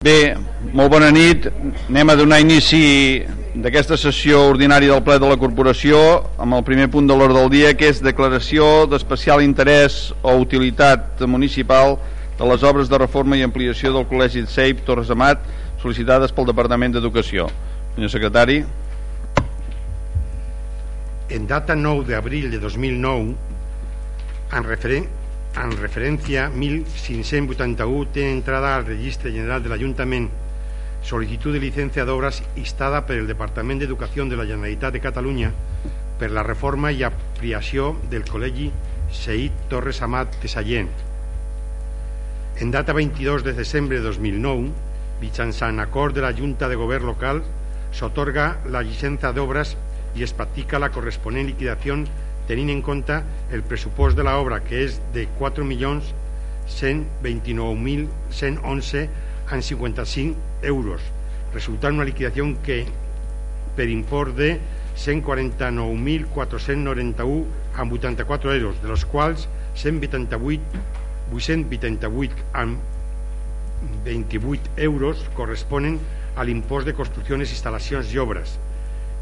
Bé, molt bona nit. Anem a donar inici d'aquesta sessió ordinària del ple de la corporació amb el primer punt de l'ordre del dia que és declaració d'especial interès o utilitat municipal de les obres de reforma i ampliació del Col·legi SEIP Torres Amat sol·licitades pel Departament d'Educació. Senyor secretari. En data 9 de abril de 2009, en referent en referència 1581 té entrada al Registre General de l'Ajuntament sol·licitud de llicència d'obres instada per el Departament d'Educació de la Generalitat de Catalunya per la reforma i ampliació del Col·legi Seid Torres Amat de Sallent. En data 22 de desembre de 2009, mitjançant acord de la Junta de Govern local, s'otorga la llicència d'obres i es practica la corresponent liquidació tenint en compte el pressupost de l'obra que és de 4.129.111 en 55 euros resultant una liquidació que per import de 149.491 amb 84 euros de los quals 188 888 amb 28 euros corresponen a l'impost de construccions, instal·lacions i obres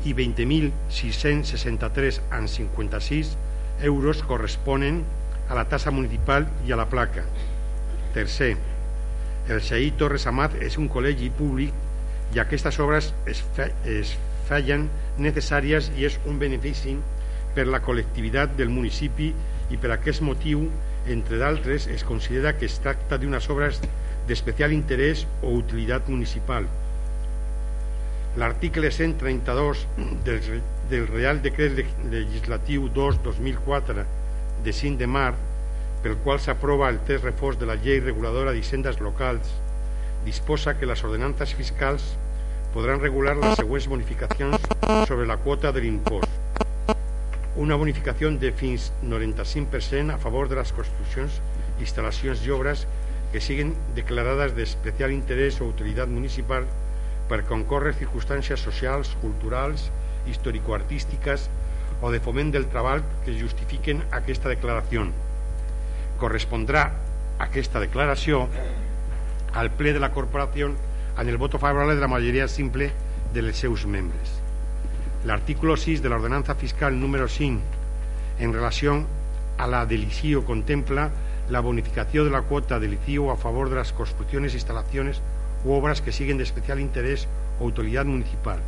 i 20.663 en 56 euros corresponen a la tassa municipal i a la placa. Tercer, el CEI Torres Amat és un col·legi públic i aquestes obres es, fe, es feien necessàries i és un benefici per la col·lectivitat del municipi i per aquest motiu, entre d'altres, es considera que es tracta d'unes obres d'especial interès o utilitat municipal l'article 132 del, del Real Decret Legislatiu 2-2004 de 5 de mar pel qual s'aprova el test reforç de la llei reguladora d'hisendes locals disposa que les ordenances fiscals podran regular les següents bonificacions sobre la quota de l'impost. Una bonificació de fins 95% a favor de les construccions, instal·lacions i obres que siguin declarades d'especial interès o utilitat municipal per concórrer circumstàncies socials, culturals, històrico-artístiques o de foment del treball que justifiquen aquesta declaració. Correspondrà aquesta declaració al ple de la corporació en el voto favorable de la majoria simple dels seus membres. L'artículo 6 de la ordenanza fiscal número 5 en relació a la delicio contempla la bonificació de la quota delicio a favor de les construccions i instal·lacions u obras que siguen de especial interés o utilidad municipal,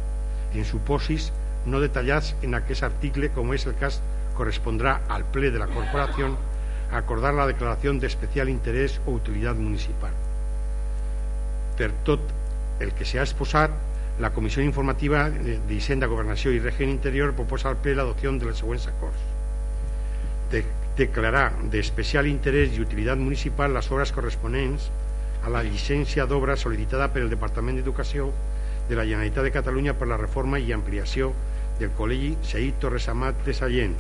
en supòsits no detallats en aquest article, com és el cas, correspondrà al ple de la corporació acordar la declaració d'especial interès o utilitat municipal. Per tot el que s'ha exposat, la Comissió Informativa d'Hisenda, Governació i Règim Interior proposa al ple l'adopció dels següents acords. De declarar d'especial interès i utilitat municipal les obres corresponents a la llicència d'obra sol·licitada per el Departament d'Educació de la Generalitat de Catalunya per la reforma i ampliació del Col·legi Seid Torres Amat de Sallent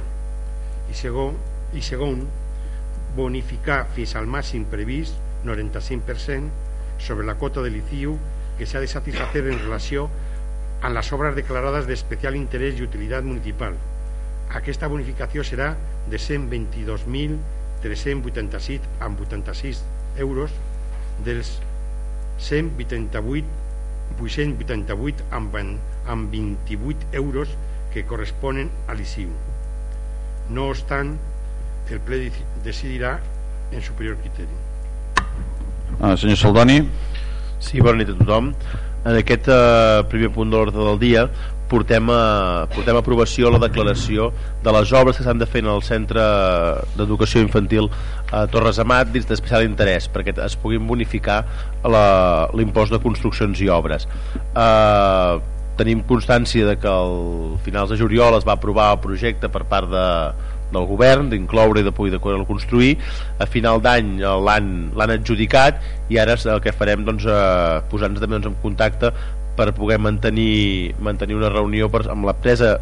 i segon, i segon bonificar fins al màxim previst 95% sobre la quota de l'ICIU que s'ha de satisfacer en relació amb les obres declarades d'especial interès i utilitat municipal. Aquesta bonificació serà de 122.387 amb 86 euros dels 188 888 amb, amb 28 euros que corresponen a l'ICIU. No obstant, el ple decidirà en superior criteri. Ah, senyor Saldoni. Sí, bona nit a tothom. En aquest eh, primer punt de l'ordre del dia portem a, portem a aprovació la declaració de les obres que s'han de fer en el centre d'educació infantil a Torres Amat dins d'especial interès perquè es puguin bonificar l'impost de construccions i obres. Eh, tenim constància de que al finals de juliol es va aprovar el projecte per part de, del govern d'incloure i de poder de construir. A final d'any l'han adjudicat i ara el que farem doncs, eh, posar-nos també doncs, en contacte per poder mantenir, mantenir una reunió per, amb l'empresa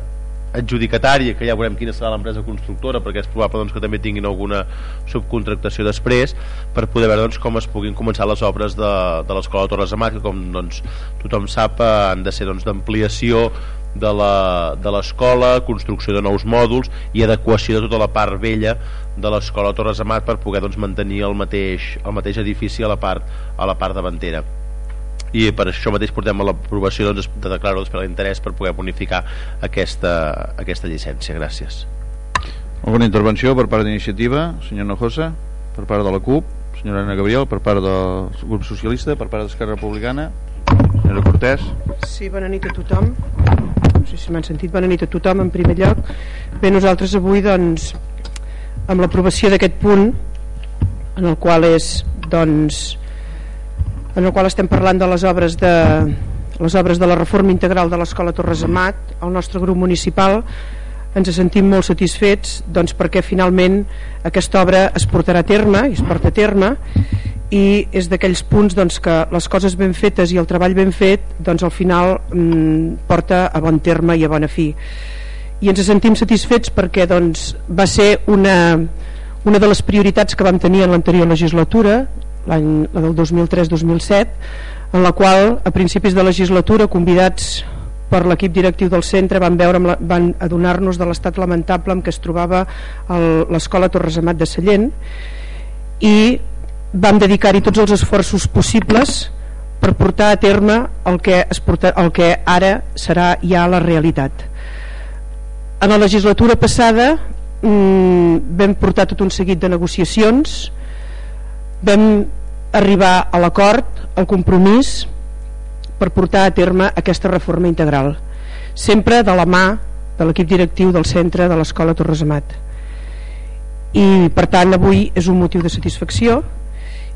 adjudicatària, que ja veurem quina serà l'empresa constructora, perquè és probable doncs, que també tinguin alguna subcontractació després, per poder veure doncs, com es puguin començar les obres de, de l'Escola Torres Amat, que com doncs, tothom sap eh, han de ser doncs, d'ampliació de l'escola, construcció de nous mòduls i adequació de tota la part vella de l'escola Torres Amat per poder doncs, mantenir el mateix, el mateix edifici a la part, a la part davantera i per això mateix portem a l'aprovació doncs, de declarar d'especial interès per poder bonificar aquesta, aquesta llicència. Gràcies. Alguna intervenció per part d'iniciativa? Senyor Nojosa, per part de la CUP, senyora Ana Gabriel, per part del grup socialista, per part d'Esquerra Republicana, senyora Cortés. Sí, bona nit a tothom. No sé si m'han sentit, bona nit a tothom en primer lloc. Bé, nosaltres avui, doncs, amb l'aprovació d'aquest punt, en el qual és, doncs, en el qual estem parlant de les obres de les obres de la reforma integral de l'Escola Torres Amat, el nostre grup municipal ens sentim molt satisfets doncs, perquè finalment aquesta obra es portarà a terme i es porta a terme i és d'aquells punts doncs, que les coses ben fetes i el treball ben fet doncs, al final mm, porta a bon terme i a bona fi. I ens sentim satisfets perquè doncs, va ser una, una de les prioritats que vam tenir en l'anterior legislatura l'any del 2003-2007 en la qual a principis de legislatura convidats per l'equip directiu del centre van, veure, van adonar-nos de l'estat lamentable en què es trobava l'escola Torres Amat de Sallent i vam dedicar-hi tots els esforços possibles per portar a terme el que, es porta, el que ara serà ja la realitat. En la legislatura passada mmm, vam portar tot un seguit de negociacions vam arribar a l'acord, al compromís per portar a terme aquesta reforma integral sempre de la mà de l'equip directiu del centre de l'escola Torres Amat i per tant avui és un motiu de satisfacció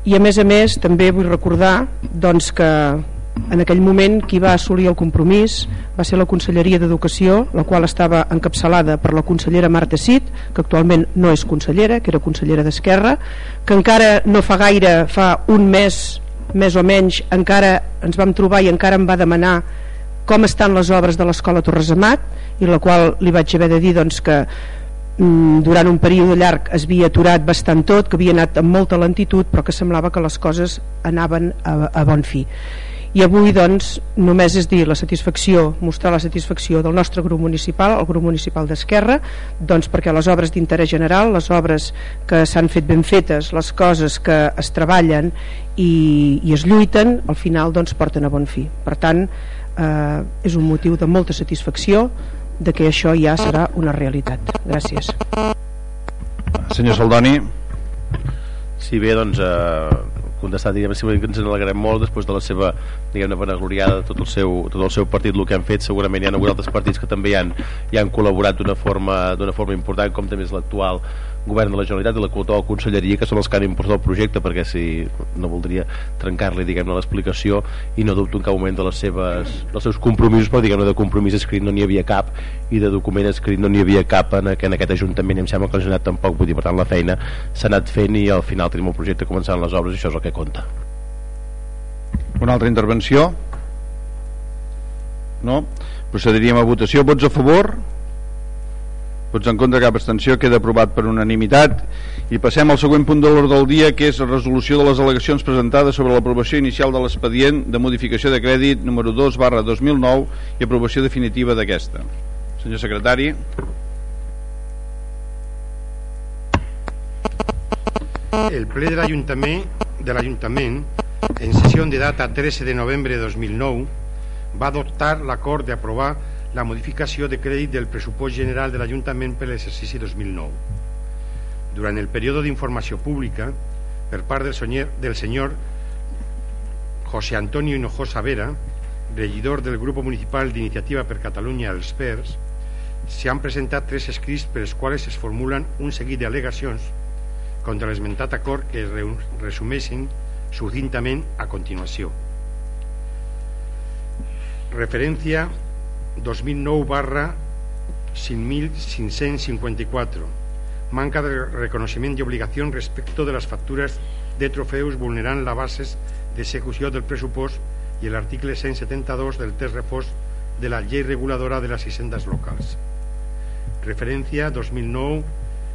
i a més a més també vull recordar doncs, que en aquell moment qui va assolir el compromís va ser la Conselleria d'Educació la qual estava encapçalada per la consellera Marta Cid que actualment no és consellera que era consellera d'Esquerra que encara no fa gaire fa un mes més o menys encara ens vam trobar i encara em va demanar com estan les obres de l'escola Torres Amat i la qual li vaig haver de dir doncs, que mm, durant un període llarg es havia aturat bastant tot, que havia anat amb molta lentitud però que semblava que les coses anaven a, a bon fi i avui doncs només és dir la satisfacció, mostrar la satisfacció del nostre grup municipal, el grup municipal d'Esquerra doncs perquè les obres d'interès general les obres que s'han fet ben fetes les coses que es treballen i, i es lluiten al final doncs porten a bon fi. Per tant eh, és un motiu de molta satisfacció de que això ja serà una realitat. Gràcies. Senyor Saldoni Sí, bé, doncs eh, contestar diguem si ens en alegrem molt després de la seva diguem vanagloriada de tot el seu, tot el seu partit el que han fet segurament hi ha hagut altres partits que també hi han, hi han col·laborat d'una forma, forma important com també és l'actual govern de la Generalitat i la actual conselleria que són els que han impulsat el projecte perquè si no voldria trencar-li diguem-ne l'explicació i no dubto en cap moment de les seves, dels seus compromisos però diguem-ne de compromís escrit no n'hi havia cap i de document escrit no n'hi havia cap en, en aquest Ajuntament em sembla que la Generalitat tampoc vull dir, per tant la feina s'ha anat fent i al final tenim el projecte començant les obres i això és el que compta una altra intervenció? No? Procediríem a votació. Vots a favor? Vots en contra, cap abstenció. Queda aprovat per unanimitat. I passem al següent punt de l'ordre del dia, que és la resolució de les al·legacions presentades sobre l'aprovació inicial de l'expedient de modificació de crèdit número 2 barra 2009 i aprovació definitiva d'aquesta. Senyor secretari. El ple de l'Ajuntament de l'Ajuntament en sessió de data 13 de novembre de 2009, va adoptar l'acord d'aprovar la modificació de crèdit del pressupost general de l'Ajuntament per l'exercici 2009. Durant el període d'informació pública, per part del senyor, del senyor José Antonio Hinojosa Vera, regidor del Grup Municipal d'Iniciativa per Catalunya Els Pers, s'hi han presentat tres escrits per els quals es formulen un seguit d'al·legacions contra l'esmentat acord que es resumeixen sucintament a continuació. Referència 2009 barra 5554 manca de reconeixement i obligació respecte de les factures de trofeus vulnerant la bases d'execució del pressupost i l'article 172 del test reforç de la llei reguladora de les hisendes locals. Referència 2009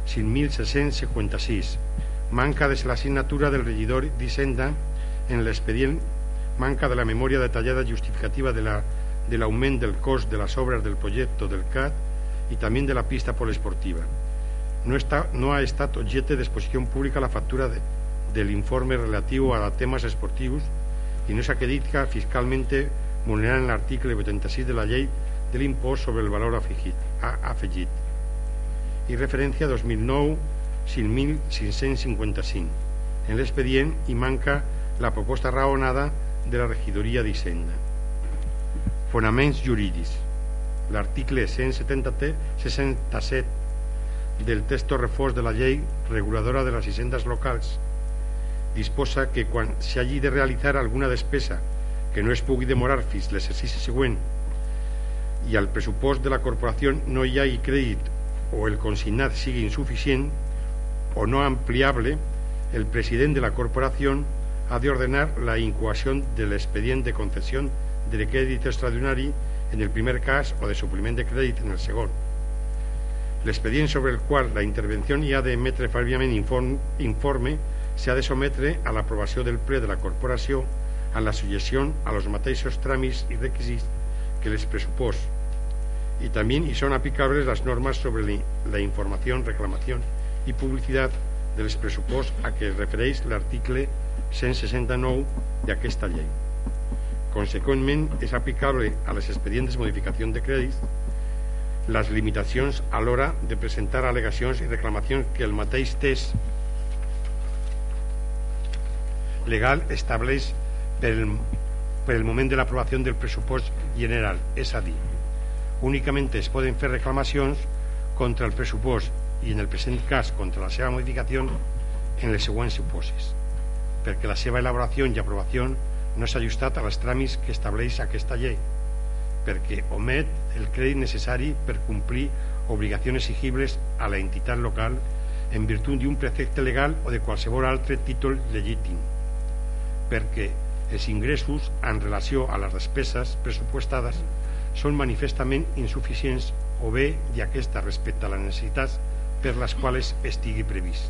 5656 manca de la signatura del regidor d'Hisenda en l'expedient manca de la memòria detallada justificativa de la, de del cost de les obres del projecte del CAT i també de la pista poliesportiva. No, està, no ha estat objecte d'exposició pública la factura de, de l'informe relatiu a temes esportius y no s'acredita fiscalmente vulnerant l'article 86 de la llei de l'impost sobre el valor afegit, afegit. i referència a 2009 5.555 en l'expedient hi manca la proposta raonada de la regidoria d'Hisenda. Fonaments jurídics. L'article 177 del texto reforç de la llei reguladora de les hisendes locals disposa que quan s'hagi de realitzar alguna despesa que no es pugui demorar fins l'exercici següent i al pressupost de la corporació no hi hagi crèdit o el consignat sigui insuficient o no ampliable, el president de la corporació ha de ordenar la incoació de l'expedient de concessió de crèdit extraordinari en el primer cas o de supliment de crèdit en el segon. L'expedient sobre el qual la intervenció hi ha d'emetre prèviament informe s'ha de sometre a l'aprovació del ple de la corporació a la suggesció a los mateixos tràmits i requisits que les pressupost y también y son aplicables las normas sobre la información, reclamación y publicidad de les pressupost a què es refereix l'article 169 d'aquesta llei. Conseqüentment, és aplicable a les expedients de de crèdits les limitacions a l'hora de presentar al·legacions i reclamacions que el mateix test legal estableix per el, per el moment de del pressupost general, és a dir, únicament es poden fer reclamacions contra el pressupost i en el present cas contra la seva modificació en les següents supòsits perquè la seva elaboració i aprovació no s'ha ajustat als tràmits que estableix aquesta llei perquè omet el crèdit necessari per complir obligacions exigibles a la entitat local en virtut d'un precepte legal o de qualsevol altre títol legítim perquè els ingressos en relació a les despeses pressupostades són manifestament insuficients o bé i aquesta respecte a les necessitats per les quals estigui previst.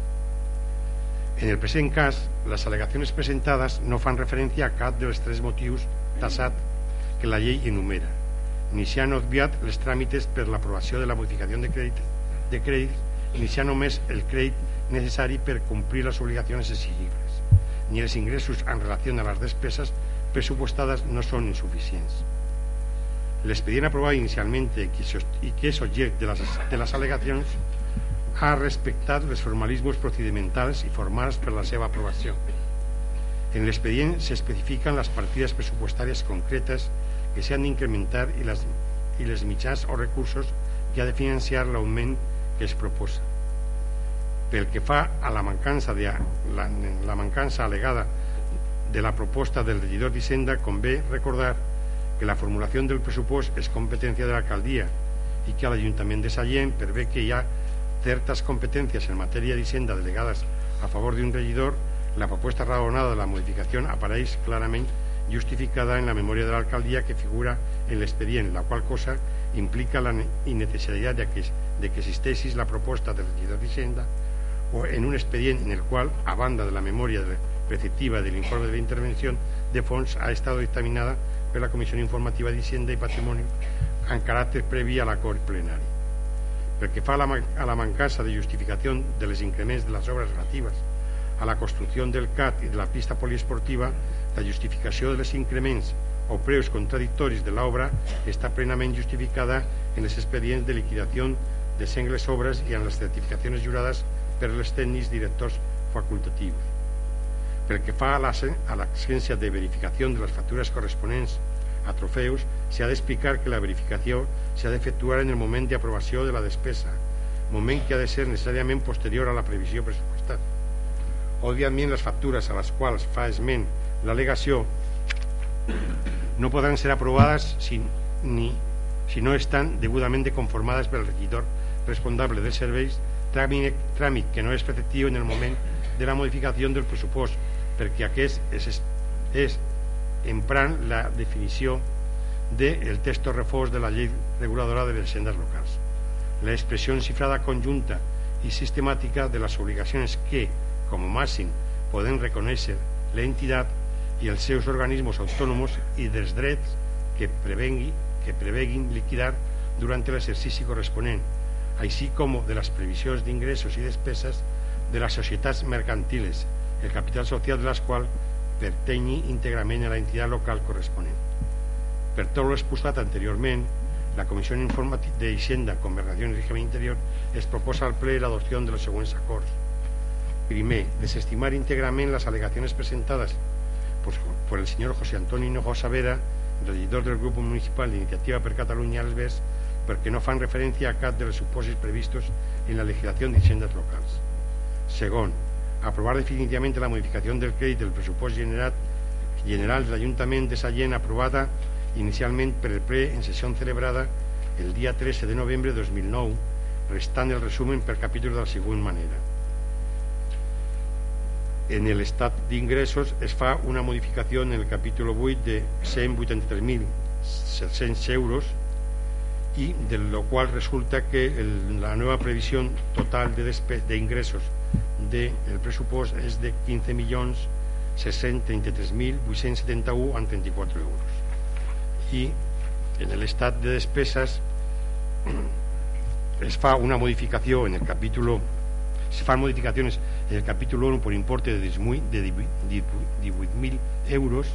En el present cas, les al·legacions presentades no fan referència a cap dels tres motius tassat que la llei enumera ni s'han obviat els tràmites per l'aprovació de la modificació de crèdit, de crèdit ni s'ha només el crèdit necessari per complir les obligacions exigibles ni els ingressos en relació a les despeses pressupostades no són insuficients. L'expedient aprovat inicialment i que és objecte de les, de les al·legacions ha respectat els formalismes procedimentals i formals per la seva aprovació. En l'expedient s'especifiquen les partides pressupostàries concretes que s'han d'incrementar i, les, i les mitjans o recursos que ha de financiar l'augment que es proposa. Pel que fa a la mancança, de, la, la mancança alegada de la proposta del regidor d'Hisenda, convé recordar que la formulació del pressupost és competència de l'alcaldia i que a l'Ajuntament de Sallent, per bé que hi ha certes competències en matèria d'Hisenda delegades a favor d'un regidor, la proposta raonada de la modificació apareix clarament justificada en la memòria de l'alcaldia que figura en l'expedient, la qual cosa implica la innecessaritat de que, de que existeixi la proposta del regidor d'Hisenda o en un expedient en el qual, a banda de la memòria preceptiva del informe de la intervenció de fons, ha estat dictaminada per la Comissió Informativa d'Hisenda i Patrimoni en caràcter previ a l'acord plenari. Pel que fa a la, a la mancança de justificació de les increments de les obres relatives a la construcció del CAT i de la pista poliesportiva, la justificació de les increments o preus contradictoris de l'obra està plenament justificada en els expedients de liquidació de sengles obres i en les certificacions jurades per les tècnics directors facultatius. Pel que fa a l'exigència de verificació de les factures corresponents a trofeus, s'ha d'explicar que la verificació s'ha d'efectuar en el moment d'aprovació de la despesa, moment que ha de ser necessàriament posterior a la previsió pressupostada. Òbviament, les factures a les quals fa esment l'al·legació no podran ser aprovades si, ni, si no estan degudament conformades pel regidor responsable dels serveis tràmit, tràmit que no és preceptiu en el moment de la modificació del pressupost perquè aquest és, és emprant la definició del texto reforç de la llei reguladora de les sendes locals. La expressió cifrada conjunta i sistemàtica de les obligacions que, com a màxim, poden reconèixer l'entitat i els seus organismes autònoms i dels drets que, prevengui, que preveguin liquidar durant l'exercici corresponent, així com de les previsions d'ingressos i despeses de les societats mercantiles, el capital social de les quals pertenyi íntegrament a la entitat local corresponent. Per tot l'exposat anteriorment, la Comissió Informativa d'Hisenda, Conversació i Régimen Interior es proposa al ple l'adopció de los següents acords. Primer, desestimar íntegrament les al·legacions presentades por, el señor José Antonio Hinojosa Vera, regidor del Grupo Municipal d'Iniciativa per Catalunya Albers, perquè no fan referència a cap dels supòsits previstos en la legislació d'hisendes locals. Segon, aprovar definitivament la modificació del crèdit del pressupost generat, general de l'Ajuntament de Sallent aprovada inicialment per el ple en sessió celebrada el dia 13 de novembre de 2009, restant el resumen per capítol de la següent manera. En el estat d'ingressos es fa una modificació en el capítol 8 de 183.700 euros y de lo cual resulta que el, la nueva previsión total de, de ingresos del de pressupost és de 15.633.871 amb 34 euros i en l'estat de despeses es fa una modificació en el capítol se fan modificacions en el capítol 1 por importe de 18.000 euros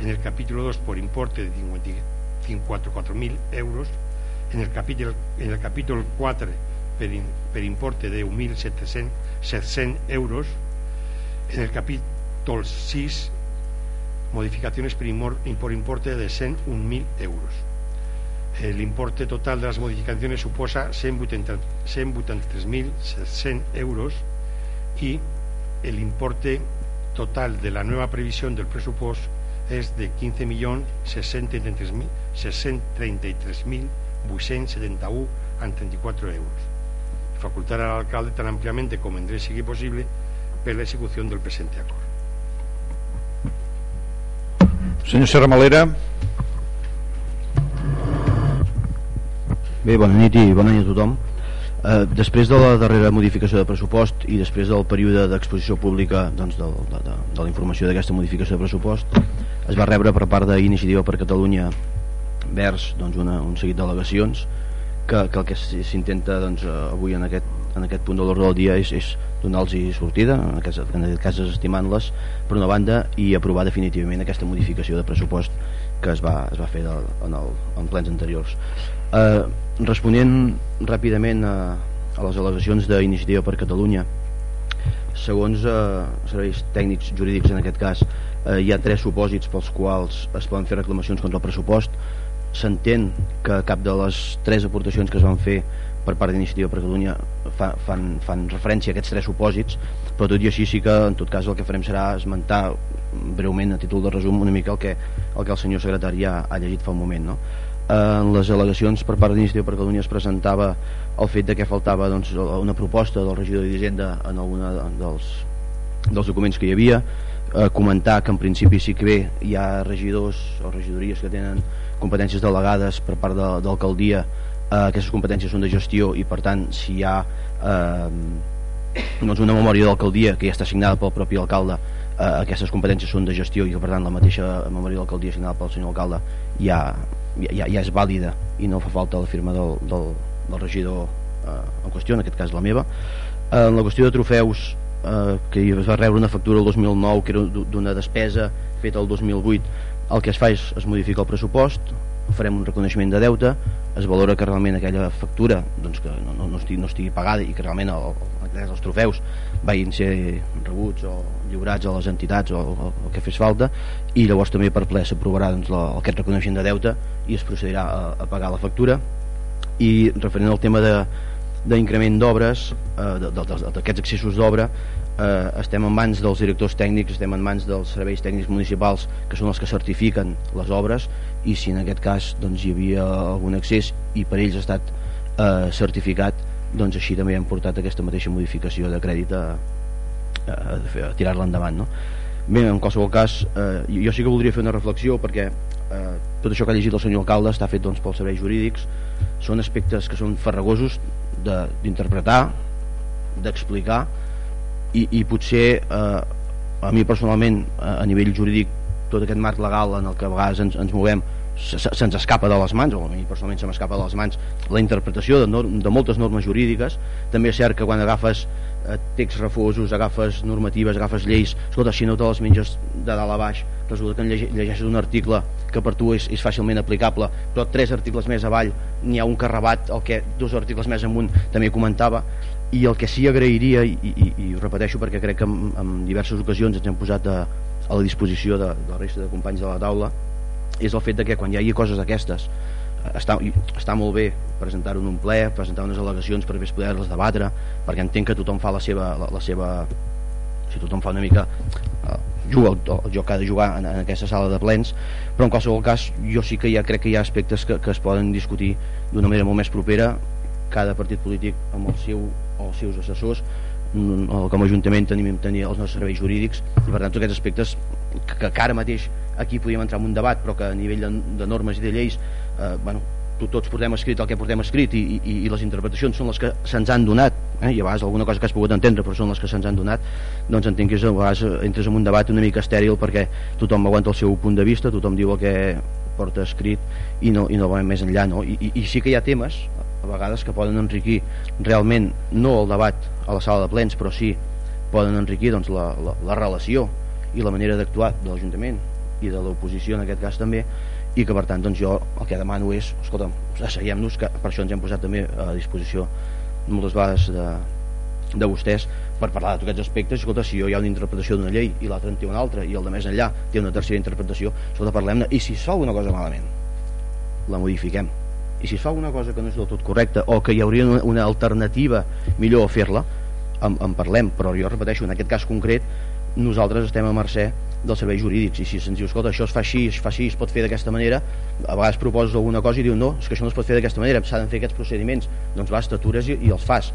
en el capítol 2 por importe de 54.000 euros en el capítol, en el capítol 4 per, per importe de 1.700 euros en el capítol 6 modificaciones por, por importe de 101.000 euros el importe total de las modificaciones suposa 183.700 euros y el importe total de la nueva previsión del presupuesto es de 15.633.000 871 amb 34 euros. Facultar al alcalde tan ampliamente como en sigui possible per l'execució del present acord. Senyor Serra Malera. Bé, bona nit i bona nit a tothom. Eh, després de la darrera modificació de pressupost i després del període d'exposició pública doncs, de, de, de, de la informació d'aquesta modificació de pressupost es va rebre per part d'Iniciativa per Catalunya vers doncs, una, un seguit d'al·legacions que, que el que s'intenta doncs, avui en aquest, en aquest punt de l'ordre del dia és, és donar-los sortida, en aquest, en aquest cas desestimant-les per una banda i aprovar definitivament aquesta modificació de pressupost que es va, es va fer del, en, el, en plens anteriors. Eh, responent ràpidament a, a les al·legacions d'Iniciativa per Catalunya, segons eh, serveis tècnics jurídics en aquest cas, eh, hi ha tres supòsits pels quals es poden fer reclamacions contra el pressupost s'entén que cap de les tres aportacions que es van fer per part d'Iniciativa per Catalunya fa, fan, fan referència a aquests tres supòsits però tot i així sí que en tot cas el que farem serà esmentar breument a títol de resum una mica el que el, que el senyor secretari ja ha llegit fa un moment no? en les al·legacions per part d'Iniciativa per Catalunya es presentava el fet de que faltava doncs, una proposta del regidor d'Hisenda en alguna dels, dels documents que hi havia eh, comentar que en principi sí que bé hi ha regidors o regidories que tenen competències delegades per part de, d'alcaldia eh, aquestes competències són de gestió i per tant si hi ha eh, doncs una memòria d'alcaldia que ja està signada pel propi alcalde eh, aquestes competències són de gestió i que per tant la mateixa memòria d'alcaldia signada pel senyor alcalde ja, ja, ja és vàlida i no fa falta la firma del, del, del regidor eh, en qüestió, en aquest cas la meva. En la qüestió de trofeus eh, que es va rebre una factura el 2009 que era d'una despesa feta el 2008 el que es fa és es modifica el pressupost farem un reconeixement de deute es valora que realment aquella factura doncs que no, no, no, estigui, no estigui pagada i que realment el, el, els trofeus vagin ser rebuts o lliurats a les entitats o, o el que fes falta i llavors també per ple s'aprovarà doncs, aquest reconeixement de deute i es procedirà a, a pagar la factura. I referent al tema d'increment d'obres eh, d'aquests accessos d'obra eh, estem en mans dels directors tècnics, estem en mans dels serveis tècnics municipals que són els que certifiquen les obres i si en aquest cas doncs, hi havia algun accés i per ells ha estat eh, certificat doncs així també hem portat aquesta mateixa modificació de crèdit a, a, a, tirar-la endavant no? bé, en qualsevol cas eh, jo sí que voldria fer una reflexió perquè eh, tot això que ha llegit el senyor alcalde està fet doncs, pels serveis jurídics són aspectes que són farragosos d'interpretar d'explicar i, i potser eh, a mi personalment a, a nivell jurídic tot aquest marc legal en el que a vegades ens, ens movem se'ns se, escapa de les mans o a mi personalment se m'escapa de les mans la interpretació de, norm, de moltes normes jurídiques. També és cert que quan agafes eh, texts refosos, agafes normatives, agafes lleis, escolta, si no te les menges de dalt a baix, resulta que en llegeixes un article que per tu és, és fàcilment aplicable, però tres articles més avall n'hi ha un que rebat el que dos articles més amunt també comentava, i el que sí agrairia, i, i, i repeteixo perquè crec que en, en diverses ocasions ens hem posat a, a la disposició de, de la resta de companys de la taula, és el fet de que quan hi hagi coses d'aquestes està, està molt bé presentar-ho en un ple, presentar unes al·legacions per poder-les debatre, perquè entenc que tothom fa la seva, la, la seva si tothom fa una mica eh, juga el, el joc que ha de jugar en, en aquesta sala de plens però en qualsevol cas jo sí que ja crec que hi ha aspectes que, que es poden discutir d'una manera molt més propera cada partit polític amb el seu o els seus assessors com a Ajuntament tenim, tenim els nostres serveis jurídics i per tant tots aquests aspectes que, que ara mateix aquí podíem entrar en un debat però que a nivell de, de normes i de lleis eh, bueno, tots portem escrit el que portem escrit i, i, i les interpretacions són les que se'ns han donat eh? i a vegades alguna cosa que has pogut entendre però són les que se'ns han donat doncs és, a vegades entres en un debat una mica estèril perquè tothom aguanta el seu punt de vista tothom diu el que porta escrit i no, i no va més enllà no? I, i, i sí que hi ha temes a vegades que poden enriquir realment no el debat a la sala de plens però sí poden enriquir doncs, la, la, la relació i la manera d'actuar de l'Ajuntament i de l'oposició en aquest cas també i que per tant doncs jo el que demano és escolta, asseiem-nos que per això ens hem posat també a disposició moltes vegades de, de vostès per parlar de tots aquests aspectes. Escolta, si jo hi ha una interpretació d'una llei i l'altra en té una altra i el de més enllà té una tercera interpretació escolta, parlem-ne, i si fa alguna cosa malament la modifiquem i si es fa alguna cosa que no és del tot correcta o que hi hauria una, una alternativa millor a fer-la en, en parlem, però jo repeteixo, en aquest cas concret nosaltres estem a mercè dels serveis jurídics. I si se'ns diu, escolta, això es fa així, es fa així, es pot fer d'aquesta manera a vegades proposes alguna cosa i diu, no, és que això no es pot fer d'aquesta manera s'han de fer aquests procediments, doncs vas, t'atures i, i els fas.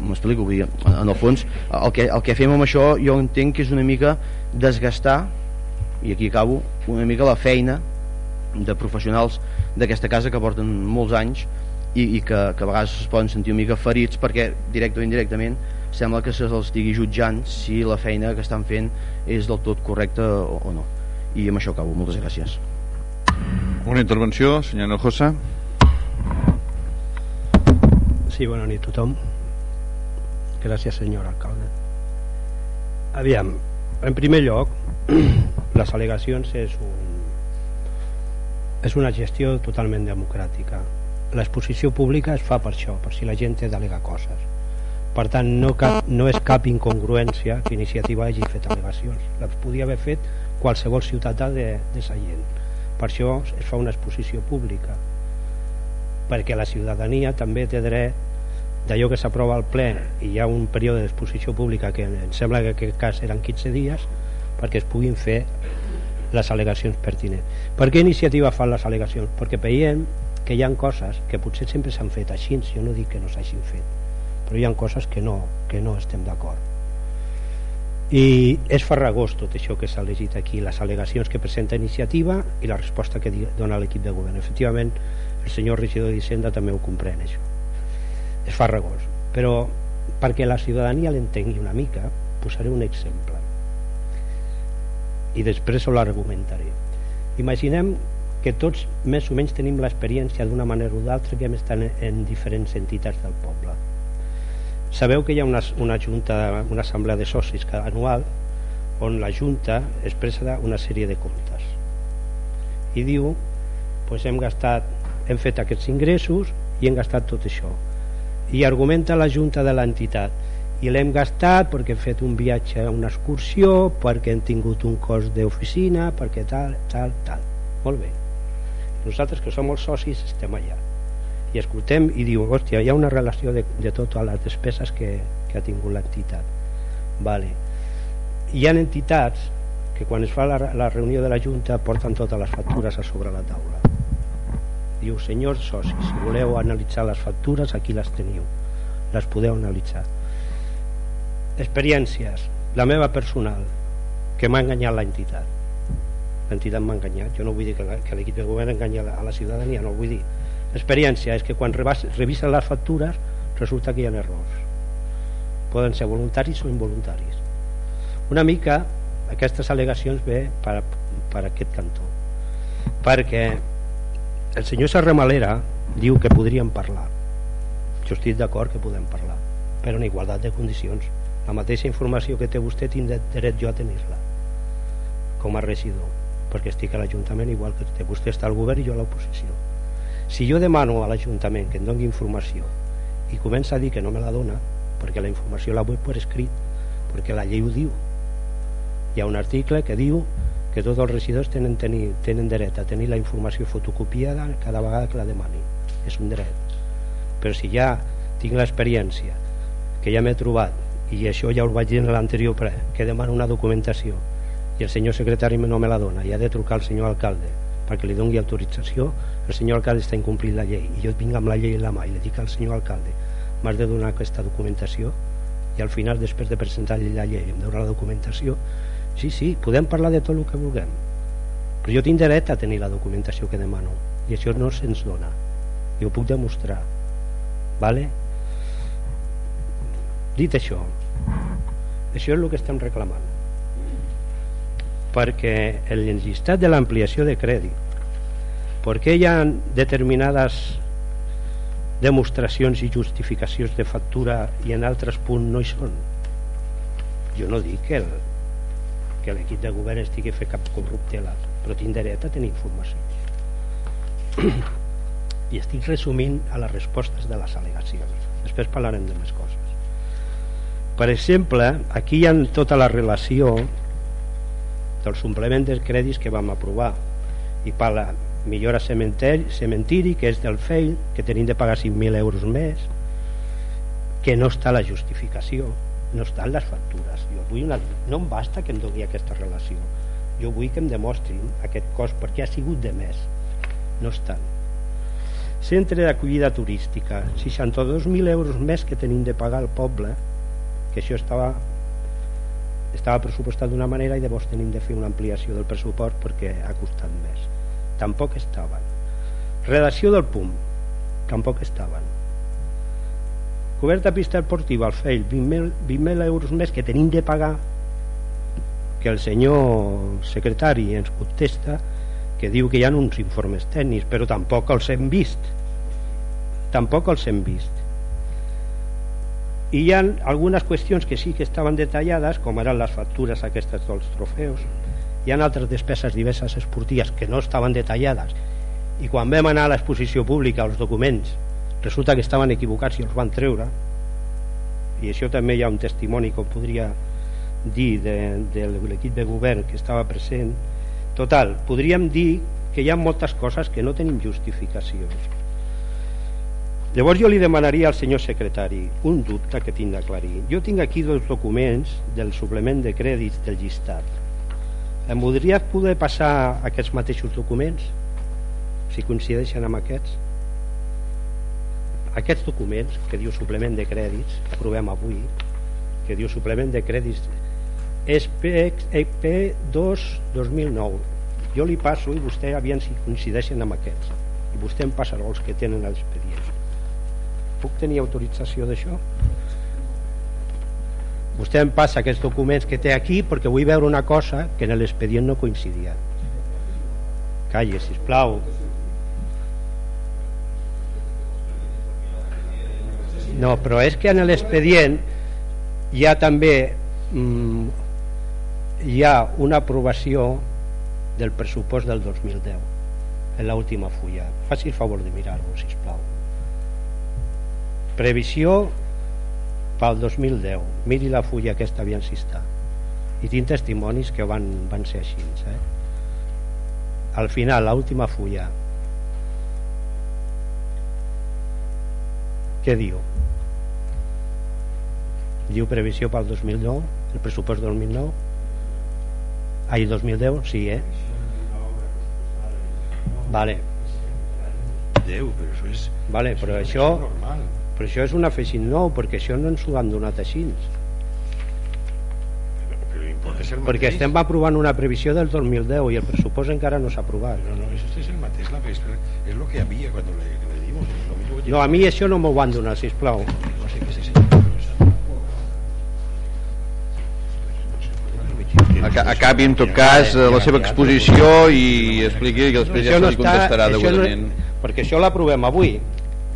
M'explico, vull dir, en el fons el que, el que fem amb això jo entenc que és una mica desgastar i aquí acabo, una mica la feina de professionals d'aquesta casa que porten molts anys i, i que, que a vegades es poden sentir una mica ferits perquè directe o indirectament sembla que se'ls estigui jutjant si la feina que estan fent és del tot correcta o, o no. I amb això acabo, moltes gràcies. Una intervenció, senyor Nojosa Sí, bona nit a tothom. Gràcies senyor alcalde. Aviam, en primer lloc les al·legacions és un és una gestió totalment democràtica. L'exposició pública es fa per això per si la gent té delega coses. Per tant no, cap, no és cap incongruència que iniciativa hagi fet al·legacions. Les podia haver fet qualsevol ciutadà de, de sa gent. Per això es fa una exposició pública. Perquè la ciutadania també té dret d'allò que s'aprova al ple i hi ha un període d'exposició pública que em sembla que en aquest cas eren 15 dies perquè es puguin fer les al·legacions pertinents. Per què iniciativa fan les al·legacions? perquè veiem que hi ha coses que potser sempre s'han fet així jo no dic que no s'hagin fet però hi ha coses que no, que no estem d'acord. I és farragós tot això que s'ha llegit aquí les al·legacions que presenta iniciativa i la resposta que dona l'equip de govern. Efectivament el senyor regidor d'Hisenda també ho comprèn això. És farragós. Però perquè la ciutadania l'entengui una mica posaré un exemple i després ho l'argumentaré. Imaginem que tots més o menys tenim l'experiència d'una manera o d'altra que hem estat en diferents entitats del poble. Sabeu que hi ha una, una junta, una assemblea de socis anual on la junta expressa una sèrie de comptes. I diu pues hem gastat hem fet aquests ingressos i hem gastat tot això. I argumenta la junta de l'entitat i l'hem gastat perquè hem fet un viatge a una excursió perquè hem tingut un cost d'oficina perquè tal, tal, tal. Molt bé. Nosaltres que som els socis estem allà. I escoltem i diu, hòstia, hi ha una relació de, de totes les despeses que, que ha tingut l'entitat. Vale. hi ha entitats que quan es fa la, la reunió de la Junta porten totes les factures a sobre la taula. Diu, senyors socis si voleu analitzar les factures aquí les teniu. Les podeu analitzar experiències la meva personal que m'ha enganyat l'entitat l'entitat m'ha enganyat jo no vull dir que, que l'equip de govern enganya a la ciutadania no vull dir L'experiència és que quan revisen les factures resulta que hi ha errors. Poden ser voluntaris o involuntaris. Una mica aquestes al·legacions ve per, per aquest cantó. Perquè el senyor Serramalera diu que podríem parlar. Jo estic d'acord que podem parlar. però en igualtat de condicions la mateixa informació que té vostè tinc dret jo a tenir-la com a regidor perquè estic a l'Ajuntament igual que vostè vostè està al govern i jo a l'oposició. Si jo demano a l'Ajuntament que em doni informació i comença a dir que no me la dona perquè la informació la vull per escrit perquè la llei ho diu. Hi ha un article que diu que tots els regidors tenen, tenir, tenen dret a tenir la informació fotocopiada cada vegada que la demani és un dret. Però si ja tinc l'experiència que ja m'he trobat i això ja ho vaig dir en l'anterior ple que demano una documentació. I el senyor secretari no me la dona i ha de trucar al senyor alcalde perquè li doni autorització. El senyor alcalde està incomplint la llei i jo vinc amb la llei en la mà i li dic al senyor alcalde m'has de donar aquesta documentació? I al final després de presentar la llei em donarà la documentació. Sí, sí, podem parlar de tot el que vulguem però jo tinc dret a tenir la documentació que demano i això no se'ns dona. I ho puc demostrar vale? Dit això això és el que estem reclamant. Perquè el llistat de l'ampliació de crèdit perquè hi ha determinades demostracions i justificacions de factura i en altres punts no hi són. Jo no dic que el, que l'equip de govern estigui fet cap corruptela però tinc dret a tenir informació. I estic resumint a les respostes de les al·legacions. Després parlarem de més coses per exemple, aquí hi ha tota la relació del suplement de crèdits que vam aprovar. I per la millora cementeri, cementiri que és del FEIL que tenim de pagar 5.000 euros més que no està la justificació no estan les factures. Jo vull una, no em basta que em doni aquesta relació. Jo vull que em demostrin aquest cost perquè ha sigut de més. No estan. Centre d'acollida turística 62.000 euros més que tenim de pagar al poble que això estava estava pressupostat d'una manera i llavors tenim de fer una ampliació del pressupost perquè ha costat més. Tampoc estaven. Redacció del PUM tampoc estaven. Coberta pista esportiva al FEIL 20.000 20 euros més que tenim de pagar que el senyor secretari ens contesta que diu que hi ha uns informes tècnics però tampoc els hem vist. Tampoc els hem vist i hi ha algunes qüestions que sí que estaven detallades com eren les factures aquestes dels trofeus. Hi ha altres despeses diverses esportives que no estaven detallades. I quan vam anar a l'exposició pública els documents resulta que estaven equivocats i els van treure. I això també hi ha un testimoni com podria dir de, de l'equip de govern que estava present. Total, podríem dir que hi ha moltes coses que no tenim justificacions Llavors jo li demanaria al senyor secretari un dubte que tinc d'aclarir. Jo tinc aquí dos documents del suplement de crèdits del llistat. Em podria poder passar aquests mateixos documents? Si coincideixen amb aquests? Aquests documents, que diu suplement de crèdits, aprovem avui, que diu suplement de crèdits, és EP2 2009. Jo li passo i vostè aviam si coincideixen amb aquests. I vostè em passarà els que tenen l'expedient puc tenir autorització d'això? Vostè em passa aquests documents que té aquí perquè vull veure una cosa que en l'expedient no coincidia. Calle, sisplau. No, però és que en l'expedient hi ha també mm, hi ha una aprovació del pressupost del 2010 en l'última fulla. Faci el favor de mirar-ho, sisplau previsió pel 2010 miri la fulla aquesta aviam si està i tinc testimonis que van, van ser així eh? al final, l'última fulla què diu? diu previsió pel 2009 el pressupost 2009 ai, 2010, sí, eh? vale 10, però això és vale, però això normal però això és un afegit nou perquè això no ens ho han donat així. Perquè estem aprovant una previsió del 2010 i el pressupost encara no s'ha aprovat. No, no, això és el mateix la és, és lo que havia quan le, le dimos no, a mi això no m'ho van donar sisplau. No sé què és acabi en tot cas la seva exposició i expliqui que després ja se li contestarà degudament no, perquè això l'aprovem avui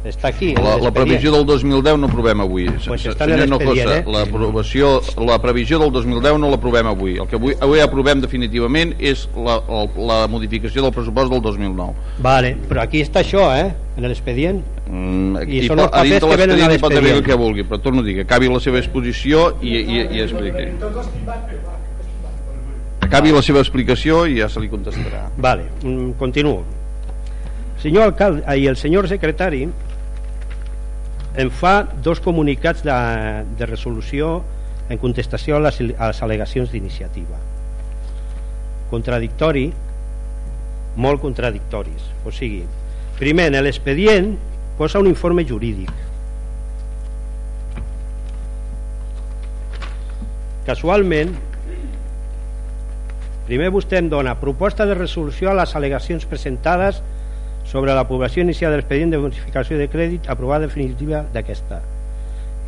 Està aquí. La, la previsió del 2010 no aprovem avui. Pues senyor Hinojosa, eh? l'aprovació, la previsió del 2010 no l'aprovem avui. El que avui, avui aprovem definitivament és la, la, la modificació del pressupost del 2009. Vale, però aquí està això, eh? En l'expedient. Mm, I i són els papers que venen a l'expedient pot haver el que vulgui, però torno a dir que acabi la seva exposició i, i, i expliqui. Acabi la seva explicació i ja se li contestarà. Vale, mm, continuo. Senyor alcalde, i el senyor secretari em fa dos comunicats de, de resolució en contestació a les, a les al·legacions d'iniciativa. Contradictori, molt contradictoris. O sigui, primer, en l'expedient posa un informe jurídic. Casualment, primer vostè em dona proposta de resolució a les al·legacions presentades sobre la població inicial de l'expedient de bonificació de crèdit aprovada definitiva d'aquesta.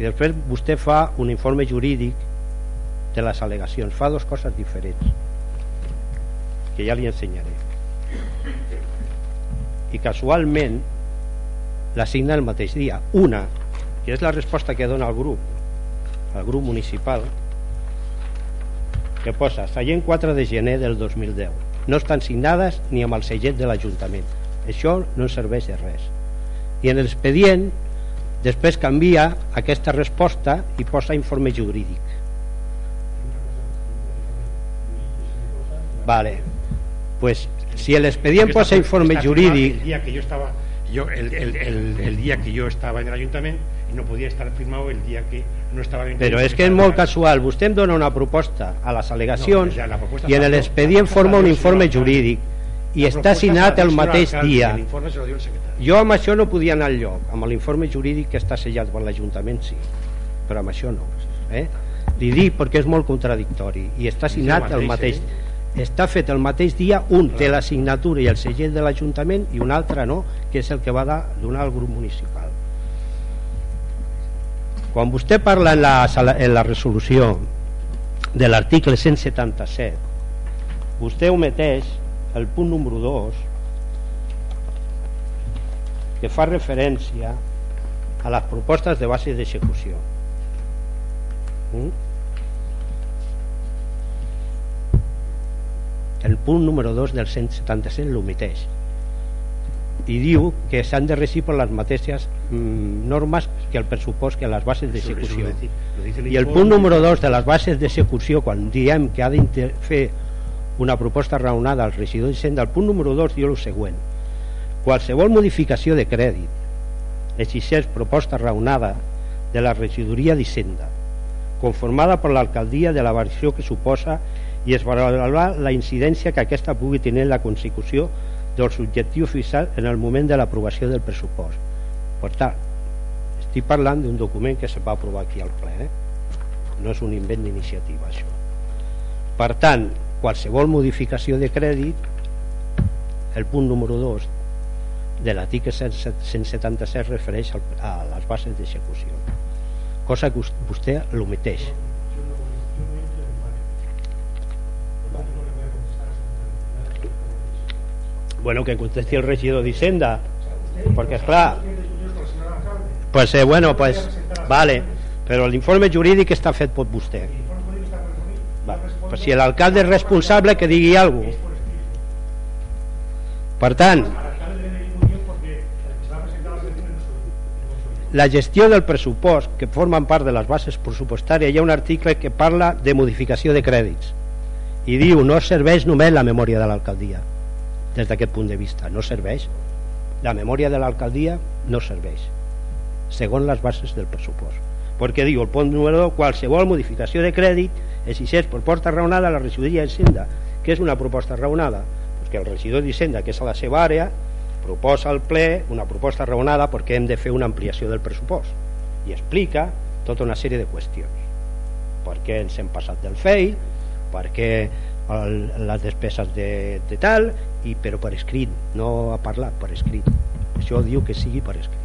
I després vostè fa un informe jurídic de les al·legacions. Fa dues coses diferents que ja li ensenyaré. I casualment la signa el mateix dia. Una, que és la resposta que dona el grup el grup municipal que posa seient 4 de gener del 2010 no estan signades ni amb el sellet de l'Ajuntament això no serveix de res. I en l'expedient després canvia aquesta resposta i posa informe jurídic. Vale. Pues si l'expedient Esta- posa informe jurídic El día que yo estaba, yo, el, el, el, el día que yo estaba en el ayuntamiento y no podía estar firmado el día que no estaba en el però és que és molt casual. Vostè em dona una proposta a les al·legacions No, ja, i en l'expedient forma un el informe jurídic i està signat el mateix dia. El el jo amb això no podia anar al lloc. Amb l'informe jurídic que està sellat per l'Ajuntament sí. Però amb això no. Eh? li dic perquè és molt contradictori. I està signat el mateix mateix, està fet el mateix dia un té la signatura i el segell de l'Ajuntament i un altre no, que és el que va donar al grup municipal. Quan vostè parla en la, en la resolució de l'article 177 vostè ometeix el punt número 2 que fa referència a les propostes de base d'execució. Mm? el punt número 2 del 177 l'omiteix i diu que s'han de regir per les mateixes mm, normes que el pressupost que les bases d'execució. I el punt número 2 de les bases d'execució quan diem que ha de fer una proposta raonada al regidor d'Hisenda el punt número 2 diu el següent qualsevol modificació de crèdit exigeix proposta raonada de la regidoria d'Hisenda conformada per l'alcaldia de la versió que suposa i es valorarà la incidència que aquesta pugui tenir en la consecució dels objectius fixats en el moment de l'aprovació del pressupost. Per tant, estic parlant d'un document que se va aprovar aquí al ple, eh? no és un invent d'iniciativa això. Per tant, qualsevol modificació de crèdit, el punt número 2 de l'article 177 refereix a les bases d'execució, cosa que vostè l'ometeix. Bueno, que contesti el regidor d'Hisenda, perquè és clar, pues eh, bueno, pues vale, però l'informe jurídic està fet per vostè. Va, pues si l'alcalde és responsable que digui alguna cosa. Per tant, la gestió del pressupost que formen part de les bases pressupostàries hi ha un article que parla de modificació de crèdits. I diu no serveix només la memòria de l'alcaldia des d'aquest punt de vista. No serveix. La memòria de l'alcaldia no serveix segons les bases del pressupost perquè diu el punt número 2 qualsevol modificació de crèdit exigeix per porta raonada la regidoria d'Hisenda que és una proposta raonada. Perquè el regidor d'Hisenda que és a la seva àrea proposa al ple una proposta raonada perquè hem de fer una ampliació del pressupost. I explica tota una sèrie de qüestions. Per què ens hem passat del FEI per què el, les despeses de, de tal i, però per escrit, no ha parlat per escrit. Això diu que sigui per escrit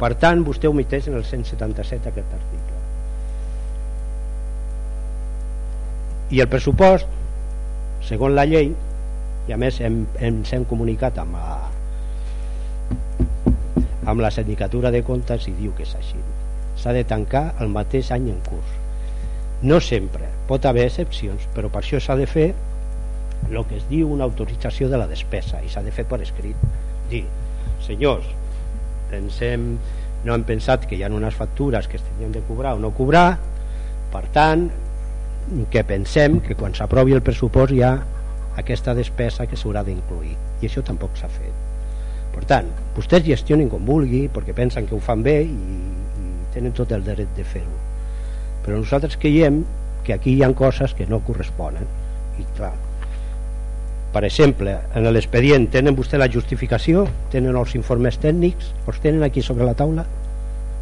per tant vostè omiteix en el 177 aquest article. I el pressupost segons la llei i a més hem, ens hem comunicat amb, la, amb la sindicatura de comptes i diu que és així. S'ha de tancar el mateix any en curs. No sempre, pot haver excepcions però per això s'ha de fer el que es diu una autorització de la despesa i s'ha de fer per escrit. Dir, senyors pensem, no hem pensat que hi ha unes factures que es tenien de cobrar o no cobrar per tant que pensem que quan s'aprovi el pressupost hi ha aquesta despesa que s'haurà d'incluir i això tampoc s'ha fet. Per tant, vostès gestionen com vulgui perquè pensen que ho fan bé i, i tenen tot el dret de fer-ho. Però nosaltres creiem que aquí hi ha coses que no corresponen. I clar per exemple, en l'expedient tenen vostè la justificació, tenen els informes tècnics, els tenen aquí sobre la taula?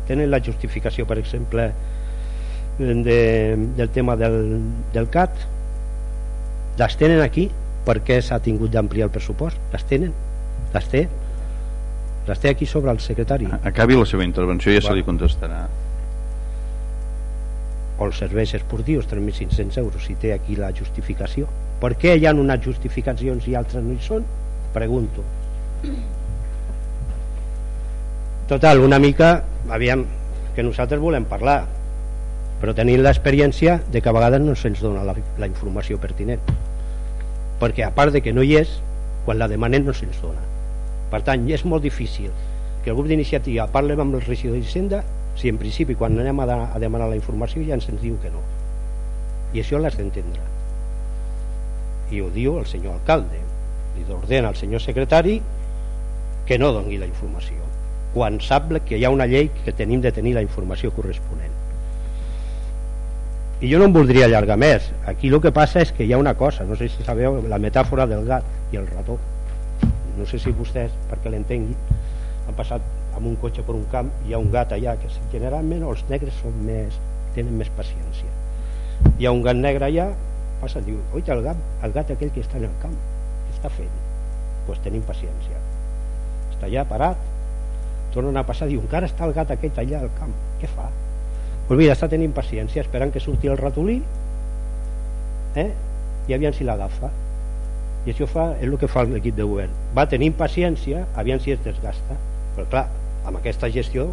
Tenen la justificació per exemple de, del tema del, del CAT les tenen aquí? Perquè s'ha tingut d'ampliar el pressupost? Les tenen, les té. Les té aquí sobre el secretari. Acabi la seva intervenció i ja se li contestarà. O els serveis esportius 3.500 euros si té aquí la justificació per què hi ha unes justificacions i altres no hi són? pregunto. Total, una mica aviam, que nosaltres volem parlar però tenim l'experiència de que a vegades no se'ns dona la, la informació pertinent. Perquè a part de que no hi és quan la demanem no se'ns dona. Per tant és molt difícil que el grup d'iniciativa parlem amb el regidor d'Hisenda si en principi quan anem a, a demanar la informació ja ens diu que no. I això l'has d'entendre i ho diu el senyor alcalde. Li ordena al senyor secretari que no doni la informació quan sap que hi ha una llei que tenim de tenir la informació corresponent. I jo no em voldria allargar més. Aquí el que passa és que hi ha una cosa no sé si sabeu la metàfora del gat i el rató. No sé si vostès perquè l'entenguin han passat amb un cotxe per un camp hi ha un gat allà que generalment els negres són més, tenen més paciència. Hi ha un gat negre allà passa diu, oita el gat, el gat aquell que està en el camp què està fent? doncs pues tenim paciència està allà parat tornen a passar, diu, encara està el gat aquest allà al camp què fa? pues mira, està tenint paciència esperant que surti el ratolí eh? i aviam si l'agafa i això fa, és el que fa l'equip de govern va tenint paciència, aviam si es desgasta però clar, amb aquesta gestió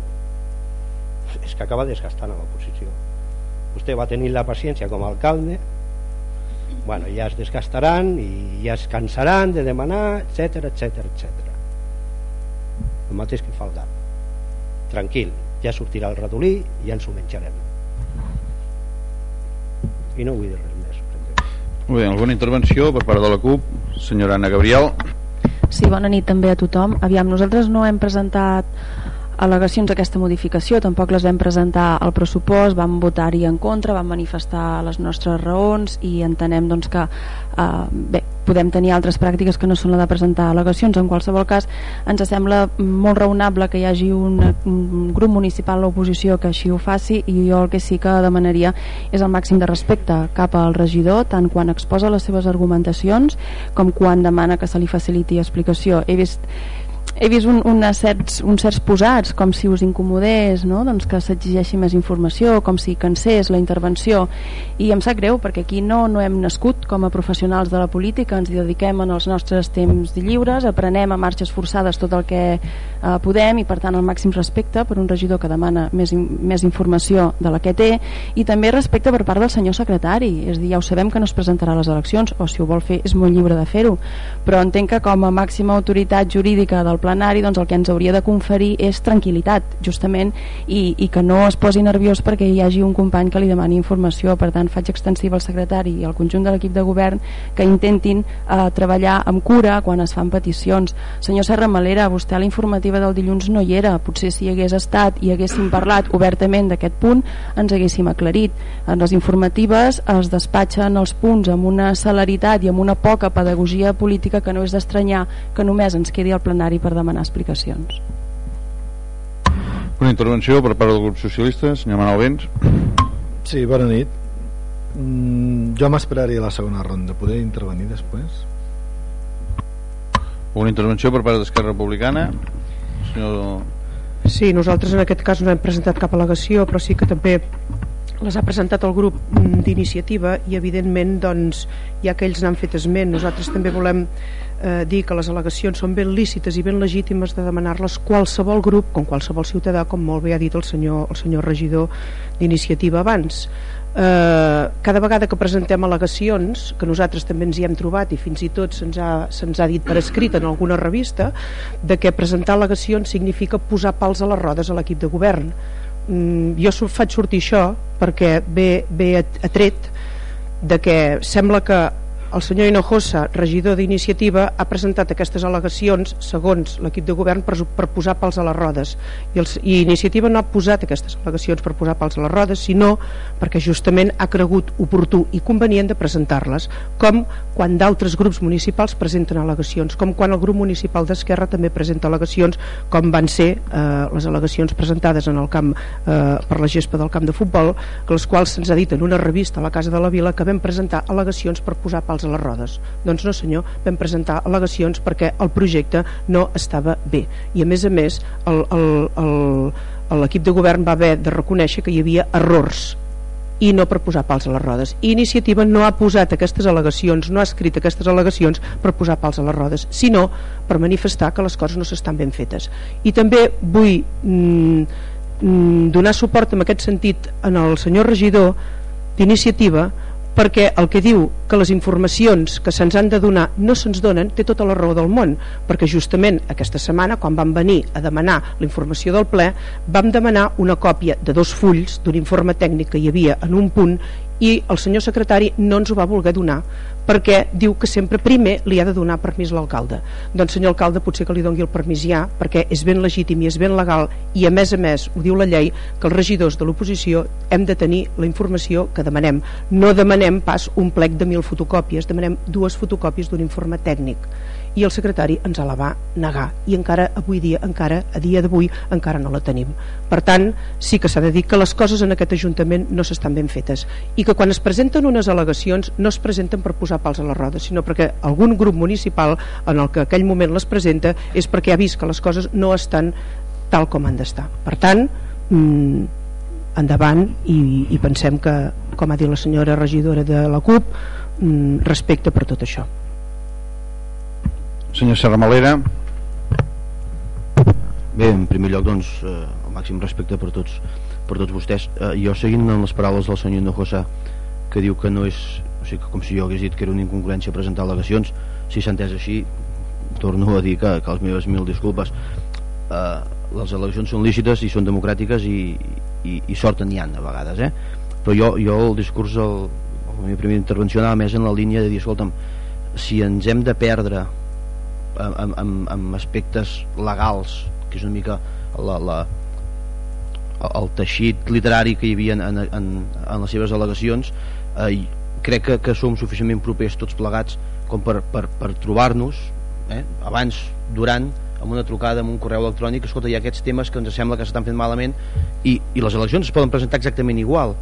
és que acaba desgastant a l'oposició vostè va tenir la paciència com a alcalde bueno, ja es desgastaran i ja es cansaran de demanar etc etc etc el mateix que fa el gat. Tranquil, ja sortirà el ratolí i ja ens ho menjarem. I no vull dir res més Molt bé, alguna intervenció per part de la CUP? Senyora Anna Gabriel. Sí, bona nit també a tothom. Aviam, nosaltres no hem presentat al·legacions a aquesta modificació, tampoc les vam presentar al pressupost, vam votar-hi en contra, vam manifestar les nostres raons i entenem doncs, que eh, bé, podem tenir altres pràctiques que no són la de presentar al·legacions. En qualsevol cas, ens sembla molt raonable que hi hagi un, un grup municipal a l'oposició que així ho faci i jo el que sí que demanaria és el màxim de respecte cap al regidor, tant quan exposa les seves argumentacions com quan demana que se li faciliti explicació. He vist he vist un, una certs, uns certs posats com si us incomodés no? doncs que s'exigeixi més informació com si cansés la intervenció i em sap greu perquè aquí no, no hem nascut com a professionals de la política ens dediquem en els nostres temps lliures aprenem a marxes forçades tot el que eh, podem i per tant el màxim respecte per un regidor que demana més, més informació de la que té i també respecte per part del senyor secretari. És dir, ja ho sabem que no es presentarà a les eleccions o si ho vol fer és molt lliure de fer-ho. Però entenc que com a màxima autoritat jurídica del plenari doncs el que ens hauria de conferir és tranquil·litat justament i, i que no es posi nerviós perquè hi hagi un company que li demani informació. Per tant faig extensiva al secretari i al conjunt de l'equip de govern que intentin eh, treballar amb cura quan es fan peticions. Senyor Serra Malera, vostè a la informativa del dilluns no hi era, potser si hi hagués estat i haguéssim parlat obertament d'aquest punt ens haguéssim aclarit en les informatives es despatxen els punts amb una celeritat i amb una poca pedagogia política que no és d'estranyar que només ens quedi al plenari per demanar explicacions. Una intervenció per part del grup socialista, senyor Manol Vents. Sí, bona nit. Mm, jo m'esperaria la segona ronda. Poder intervenir després? Una intervenció per part d'Esquerra Republicana. Senyor... Sí, nosaltres en aquest cas no hem presentat cap al·legació, però sí que també les ha presentat el grup d'iniciativa i evidentment doncs, ja que ells n'han fet esment nosaltres també volem eh, dir que les al·legacions són ben lícites i ben legítimes de demanar-les qualsevol grup com qualsevol ciutadà com molt bé ha dit el senyor, el senyor regidor d'iniciativa abans eh, cada vegada que presentem al·legacions que nosaltres també ens hi hem trobat i fins i tot se'ns ha, se ha dit per escrit en alguna revista de que presentar al·legacions significa posar pals a les rodes a l'equip de govern. Mm, jo faig sortir això perquè ve, ve atret de que sembla que el senyor Hinojosa, regidor d'Iniciativa, ha presentat aquestes al·legacions, segons l'equip de govern, per, per posar pals a les rodes. I, els, I Iniciativa no ha posat aquestes al·legacions per posar pals a les rodes, sinó perquè justament ha cregut oportú i convenient de presentar-les, com quan d'altres grups municipals presenten al·legacions, com quan el grup municipal d'Esquerra també presenta al·legacions, com van ser eh, les al·legacions presentades en el camp eh, per la gespa del camp de futbol, que les quals se'ns ha dit en una revista a la Casa de la Vila que vam presentar al·legacions per posar pals a les rodes. Doncs no senyor, vam presentar al·legacions perquè el projecte no estava bé. I a més a més l'equip de govern va haver de reconèixer que hi havia errors i no per posar pals a les rodes. I Iniciativa no ha posat aquestes al·legacions, no ha escrit aquestes al·legacions per posar pals a les rodes, sinó per manifestar que les coses no s'estan ben fetes. I també vull mm, mm, donar suport en aquest sentit en el senyor regidor d'iniciativa perquè el que diu que les informacions que se'ns han de donar no se'ns donen té tota la raó del món perquè justament aquesta setmana quan vam venir a demanar la informació del ple vam demanar una còpia de dos fulls d'un informe tècnic que hi havia en un punt i el senyor secretari no ens ho va voler donar perquè diu que sempre primer li ha de donar permís l'alcalde. Doncs senyor alcalde potser que li dongui el permís ja perquè és ben legítim i és ben legal i a més a més ho diu la llei que els regidors de l'oposició hem de tenir la informació que demanem. No demanem pas un plec de mil fotocòpies demanem dues fotocòpies d'un informe tècnic i el secretari ens la va negar i encara avui dia, encara a dia d'avui encara no la tenim. Per tant, sí que s'ha de dir que les coses en aquest Ajuntament no s'estan ben fetes i que quan es presenten unes al·legacions no es presenten per posar pals a les rodes, sinó perquè algun grup municipal en el que aquell moment les presenta és perquè ha vist que les coses no estan tal com han d'estar. Per tant, mmm, endavant i, i pensem que, com ha dit la senyora regidora de la CUP, mmm, respecte per tot això senyor Serramalera. Bé, en primer lloc doncs eh, el màxim respecte per tots per tots vostès, eh, jo seguint en les paraules del senyor Hinojosa que diu que no és, o sigui, com si jo hagués dit que era una incongruència presentar al·legacions si s'ha entès així torno a dir que, que les meves mil disculpes. Eh, les eleccions són lícites i són democràtiques i, i, i sort n'hi ha a vegades eh? però jo, jo el discurs el, la meva primera intervenció anava més en la línia de dir escolta'm, si ens hem de perdre amb, amb, amb aspectes legals que és una mica la, la, el teixit literari que hi havia en, en, en, les seves al·legacions eh, crec que, que som suficientment propers tots plegats com per, per, per trobar-nos eh, abans, durant amb una trucada, amb un correu electrònic escolta, hi ha aquests temes que ens sembla que s'estan fent malament i, i les eleccions es poden presentar exactament igual.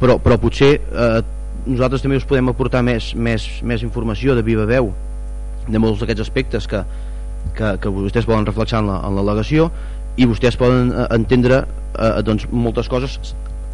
Però, però potser eh, nosaltres també us podem aportar més, més, més informació de viva veu de molts d'aquests aspectes que, que, que vostès poden reflexar en l'al·legació i vostès poden eh, entendre eh, doncs, moltes coses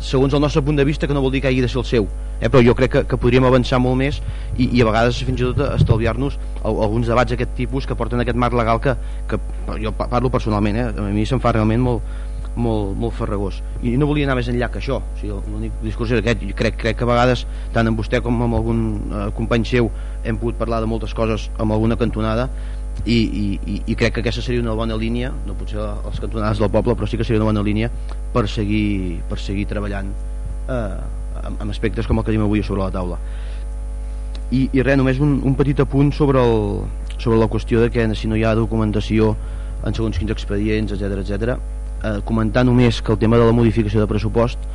segons el nostre punt de vista que no vol dir que hagi de ser el seu eh? però jo crec que, que podríem avançar molt més i, i a vegades fins i tot estalviar-nos alguns debats d'aquest tipus que porten aquest marc legal que, que jo parlo personalment eh? a mi se'm fa realment molt, molt, molt farragós. I no volia anar més enllà que això. O sigui, l'únic discurs era aquest. Jo crec, crec que a vegades tant amb vostè com amb algun eh, company seu hem pogut parlar de moltes coses amb alguna cantonada i, i, i crec que aquesta seria una bona línia no potser les cantonades del poble però sí que seria una bona línia per seguir, per seguir treballant eh, amb, aspectes com el que tenim avui sobre la taula. I, i res, només un, un petit apunt sobre, el, sobre la qüestió de que si no hi ha documentació en segons quins expedients, etc etc eh, comentar només que el tema de la modificació de pressupost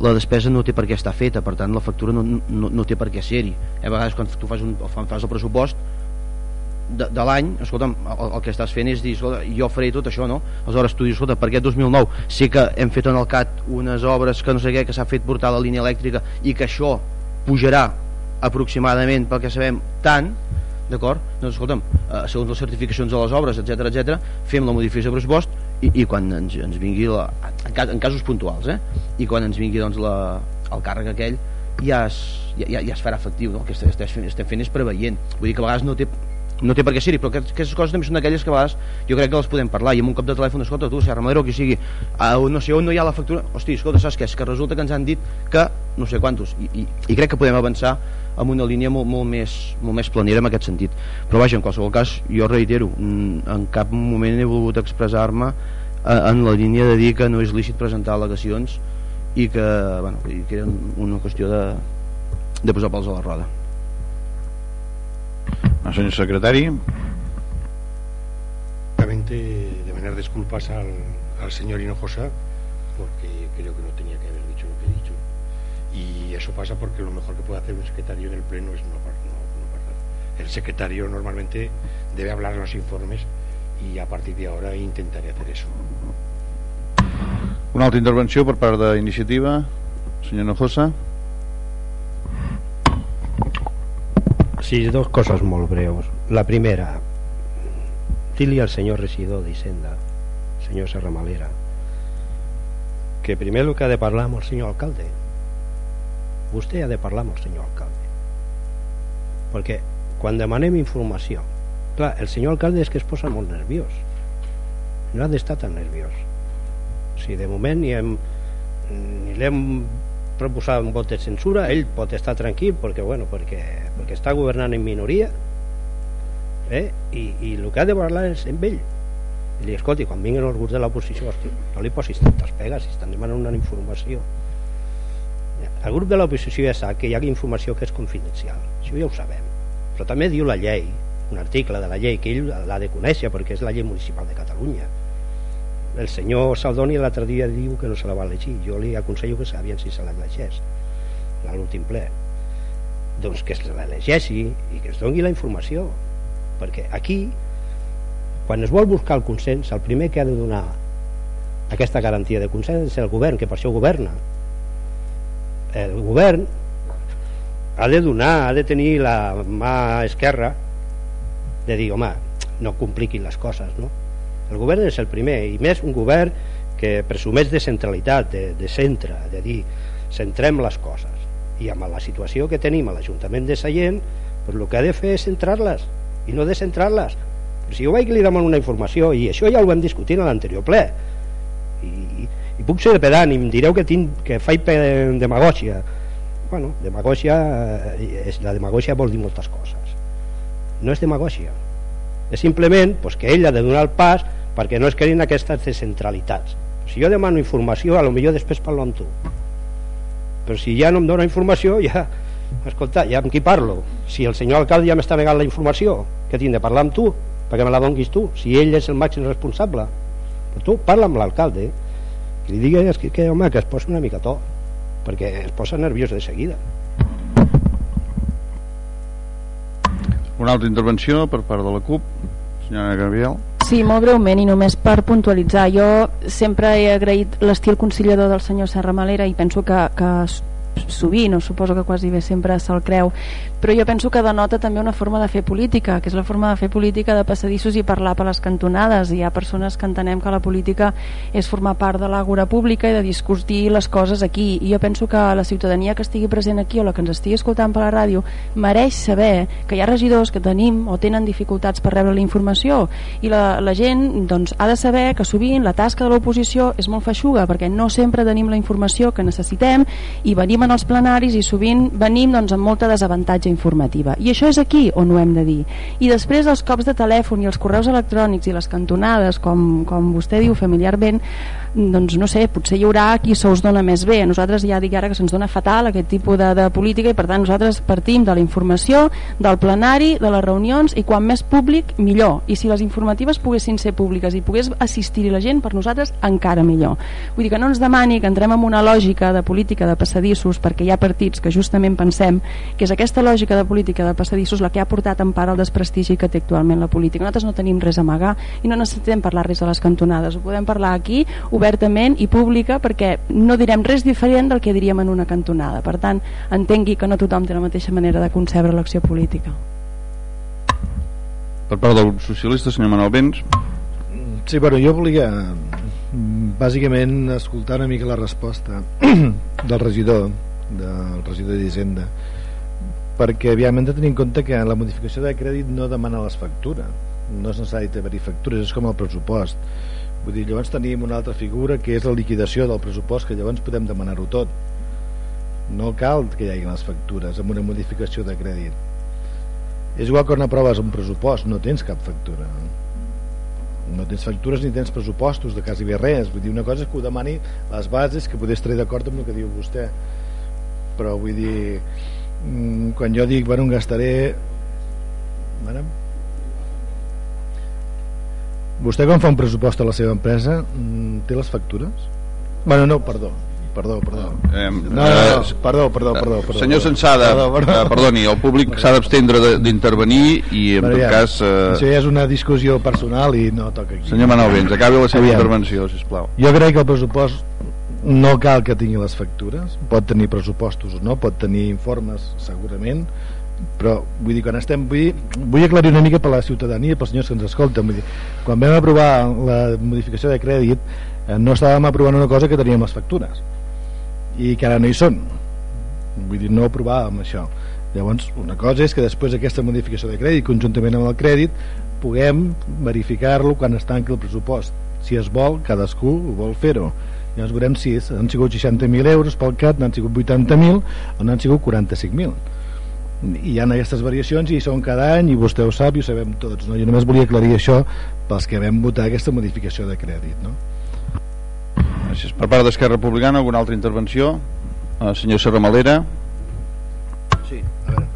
la despesa no té per què estar feta per tant la factura no, no, no té per què ser-hi eh, a vegades quan tu fas, un, fas el pressupost de, de l'any el, el que estàs fent és dir escolta, jo faré tot això, no? aleshores tu dius, escolta, per aquest 2009 sé que hem fet en el CAT unes obres que no sé què, que s'ha fet portar la línia elèctrica i que això pujarà aproximadament pel que sabem tant d'acord? Doncs escolta'm, eh, segons les certificacions de les obres, etc etc, fem la modificació de pressupost i, i quan ens, ens vingui la, en, cas, en casos puntuals eh? i quan ens vingui doncs, la, el càrrec aquell ja es, ja, ja, es farà efectiu no? el que estem, fent, estem fent és preveient vull dir que a vegades no té, no té per què ser-hi però que, aquestes coses també són aquelles que a vegades jo crec que les podem parlar i amb un cop de telèfon escolta tu, Serra Madero, qui sigui a, no sé on no hi ha la factura hosti, escolta, saps què? És que resulta que ens han dit que no sé quantos i, i, i crec que podem avançar amb una línia molt, molt, més, molt més planera en aquest sentit. Però vaja, en qualsevol cas, jo reitero mm, en cap moment he volgut expressar-me eh, en la línia de dir que no és lícit presentar al·legacions i que, bueno, i que era una qüestió de, de posar pals a la roda. El senyor secretari. Demanar disculpas al, al señor Hinojosa porque creo que no tenía que haber dicho lo que he dicho y eso pasa porque lo mejor que puede hacer un secretario en el pleno es no, no, no hablar. El secretario normalmente debe hablar los informes y a partir de ahora intentaré hacer eso. Una altra intervenció per part d'iniciativa senyor Nojosa Sí, dos coses molt breus. La primera, dir-li al senyor regidor d'Hisenda, senyor Serramalera, que primer el que ha de parlar amb el senyor alcalde. Vostè ha de parlar amb el senyor alcalde. Perquè quan demanem informació, clar, el senyor alcalde és que es posa molt nerviós. No ha d'estar tan nerviós. Si de moment ni, hem, ni l'hem proposat un vot de censura, ell pot estar tranquil perquè, bueno, perquè, perquè està governant en minoria eh? I, i el que ha de parlar és amb ell i li escolti, quan vinguin els grups de l'oposició no li posis tantes pegues si estan demanant una informació el grup de l'oposició ja sap que hi ha informació que és confidencial. Això ja ho sabem. Però també diu la llei un article de la llei que ell l'ha de conèixer perquè és la llei municipal de Catalunya. El senyor Saldoni l'altre dia diu que no se la va llegir. Jo li aconsello que sabien si se la llegeix a l'últim ple. Doncs que se la llegeixi i que es doni la informació perquè aquí quan es vol buscar el consens el primer que ha de donar aquesta garantia de consens és el govern que per això governa el govern ha de donar ha de tenir la mà esquerra de dir home no compliquin les coses no? el govern és el primer i més un govern que presumeix de centralitat de, de centre, de dir centrem les coses i amb la situació que tenim a l'Ajuntament de Sallent pues el que ha de fer és centrar-les i no descentrar-les si jo vaig li demano una informació i això ja ho vam discutir en l'anterior ple i puc ser pedant i em direu que, tinc, que faig demagògia. Bueno, demagògia eh, és, la demagògia vol dir moltes coses. No és demagògia. És simplement pues, que ell ha de donar el pas perquè no es quedin aquestes descentralitats. Si jo demano informació a lo millor després parlo amb tu. Però si ja no em dona informació ja escolta, ja amb qui parlo? Si el senyor alcalde ja m'està negant la informació que tinc de parlar amb tu? Perquè me la donguis tu si ell és el màxim responsable. Però tu parla amb l'alcalde i li digues que, que, home, que es posa una mica to perquè es posa nerviós de seguida. Una altra intervenció per part de la CUP senyora Gabriel. Sí, molt breument i només per puntualitzar. Jo sempre he agraït l'estil conciliador del senyor Serra Malera i penso que, que sovint, o suposo que quasi bé sempre se'l creu, però jo penso que denota també una forma de fer política, que és la forma de fer política de passadissos i parlar per les cantonades. Hi ha persones que entenem que la política és formar part de l'àgora pública i de discutir les coses aquí. I jo penso que la ciutadania que estigui present aquí o la que ens estigui escoltant per la ràdio mereix saber que hi ha regidors que tenim o tenen dificultats per rebre la informació i la, la gent doncs, ha de saber que sovint la tasca de l'oposició és molt feixuga perquè no sempre tenim la informació que necessitem i venim en els plenaris i sovint venim doncs, amb molta desavantatge informativa. I això és aquí on ho hem de dir. I després els cops de telèfon i els correus electrònics i les cantonades com, com vostè diu familiarment doncs no sé, potser hi haurà qui se us dona més bé. A nosaltres ja dic ara que se'ns dona fatal aquest tipus de, de política i per tant nosaltres partim de la informació, del plenari de les reunions i quan més públic millor. I si les informatives poguessin ser públiques i pogués assistir-hi la gent per nosaltres encara millor. Vull dir que no ens demani que entrem en una lògica de política de passadissos perquè hi ha partits que justament pensem que és aquesta lògica de política de passadissos la que ha portat en part al desprestigi que té actualment la política. Nosaltres no tenim res a amagar i no necessitem parlar res de les cantonades. Ho podem parlar aquí, obertament i pública perquè no direm res diferent del que diríem en una cantonada. Per tant entengui que no tothom té la mateixa manera de concebre l'acció política. Per part del grup socialista senyor Manuel Vents. Sí, bueno, jo volia mm, bàsicament escoltar una mica la resposta del regidor del regidor d'Hisenda perquè aviam hem de tenir en compte que la modificació de crèdit no demana les factures. No és necessari haver-hi factures és com el pressupost. Vull dir, llavors tenim una altra figura que és la liquidació del pressupost que llavors podem demanar-ho tot. No cal que hi hagi les factures amb una modificació de crèdit. És igual quan aproves un pressupost no tens cap factura. No tens factures ni tens pressupostos de quasi bé res. Vull dir, una cosa és que ho demani les bases que podés estar d'acord amb el que diu vostè. Però vull dir quan jo dic bueno, gastaré bueno, vostè quan fa un pressupost a la seva empresa mm, té les factures? bueno no, perdó perdó, perdó. Eh, no, no, no, perdó, perdó, perdó, perdó. Senyor Sensada, perdó, perdó. Eh, perdoni, el públic s'ha d'abstendre d'intervenir i en Però tot ja, cas... Eh, Això ja és una discussió personal i no toca aquí. senyor Manol Vents, acabi la seva Aviam. intervenció, sisplau. Jo crec que el pressupost no cal que tingui les factures, pot tenir pressupostos o no, pot tenir informes segurament, però vull dir, quan estem vull, dir, vull aclarir una mica per la ciutadania pels senyors que ens escolten vull dir, quan vam aprovar la modificació de crèdit eh, no estàvem aprovant una cosa que teníem les factures i que ara no hi són. Vull dir, no aprovàvem això. Llavors una cosa és que després d'aquesta modificació de crèdit conjuntament amb el crèdit puguem verificar-lo quan es tanqui el pressupost. Si es vol, cadascú vol fer-ho llavors veurem si és, han sigut 60.000 euros pel CAT, n'han sigut 80.000 o n'han sigut 45.000 i hi ha aquestes variacions i hi són cada any i vostè ho sap i ho sabem tots no? jo només volia aclarir això pels que vam votar aquesta modificació de crèdit no? Gràcies. Per part d'Esquerra Republicana, alguna altra intervenció? Eh, senyor Serramalera. Sí, a veure.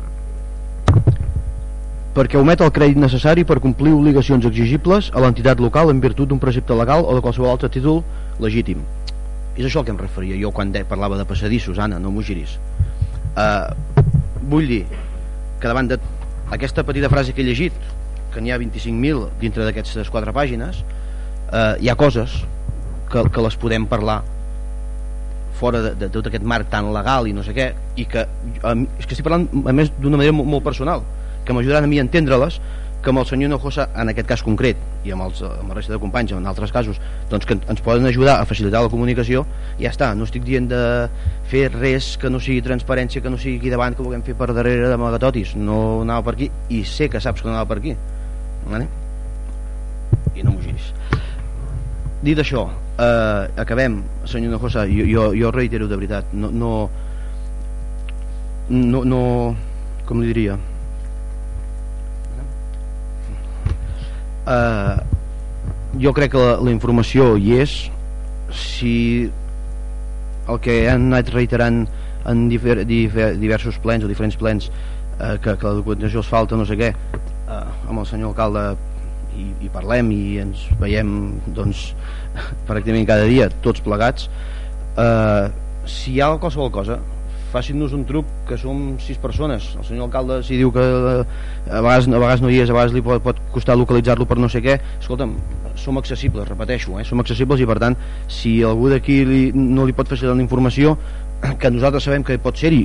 Perquè omet el crèdit necessari per complir obligacions exigibles a l'entitat local en virtut d'un precepte legal o de qualsevol altre títol legítim. És això el que em referia jo quan de, parlava de passadissos, Anna, no m'ho giris. Uh, vull dir que davant d'aquesta petita frase que he llegit, que n'hi ha 25.000 dintre d'aquestes quatre pàgines, uh, hi ha coses que, que les podem parlar fora de, de tot aquest marc tan legal i no sé què i que, um, és que estic parlant a més d'una manera molt, molt personal que m'ajudaran a mi a entendre-les que amb el senyor Hinojosa en aquest cas concret i amb, els, amb la resta de companys en altres casos doncs que ens poden ajudar a facilitar la comunicació ja està, no estic dient de fer res que no sigui transparència que no sigui aquí davant que vulguem fer per darrere de magatotis no anava per aquí i sé que saps que no anava per aquí vale? i no m'ho giris dit això eh, acabem senyor Hinojosa jo, jo, jo reitero de veritat no, no no, no com li diria eh, jo crec que la, la informació hi és. Si el que han anat reiterant en difer, difer, diversos plens o diferents plens eh, que, que la documentació es falta no sé què eh, amb el senyor alcalde i, i parlem i ens veiem doncs pràcticament cada dia tots plegats. Eh, si hi ha qualsevol cosa facin-nos un truc que som sis persones. El senyor alcalde si diu que eh, a vegades, a vegades no hi és, a vegades li pot, pot costar localitzar-lo per no sé què. Escolta'm, som accessibles, repeteixo eh? som accessibles i per tant si algú d'aquí no li pot facilitar una informació que nosaltres sabem que pot ser-hi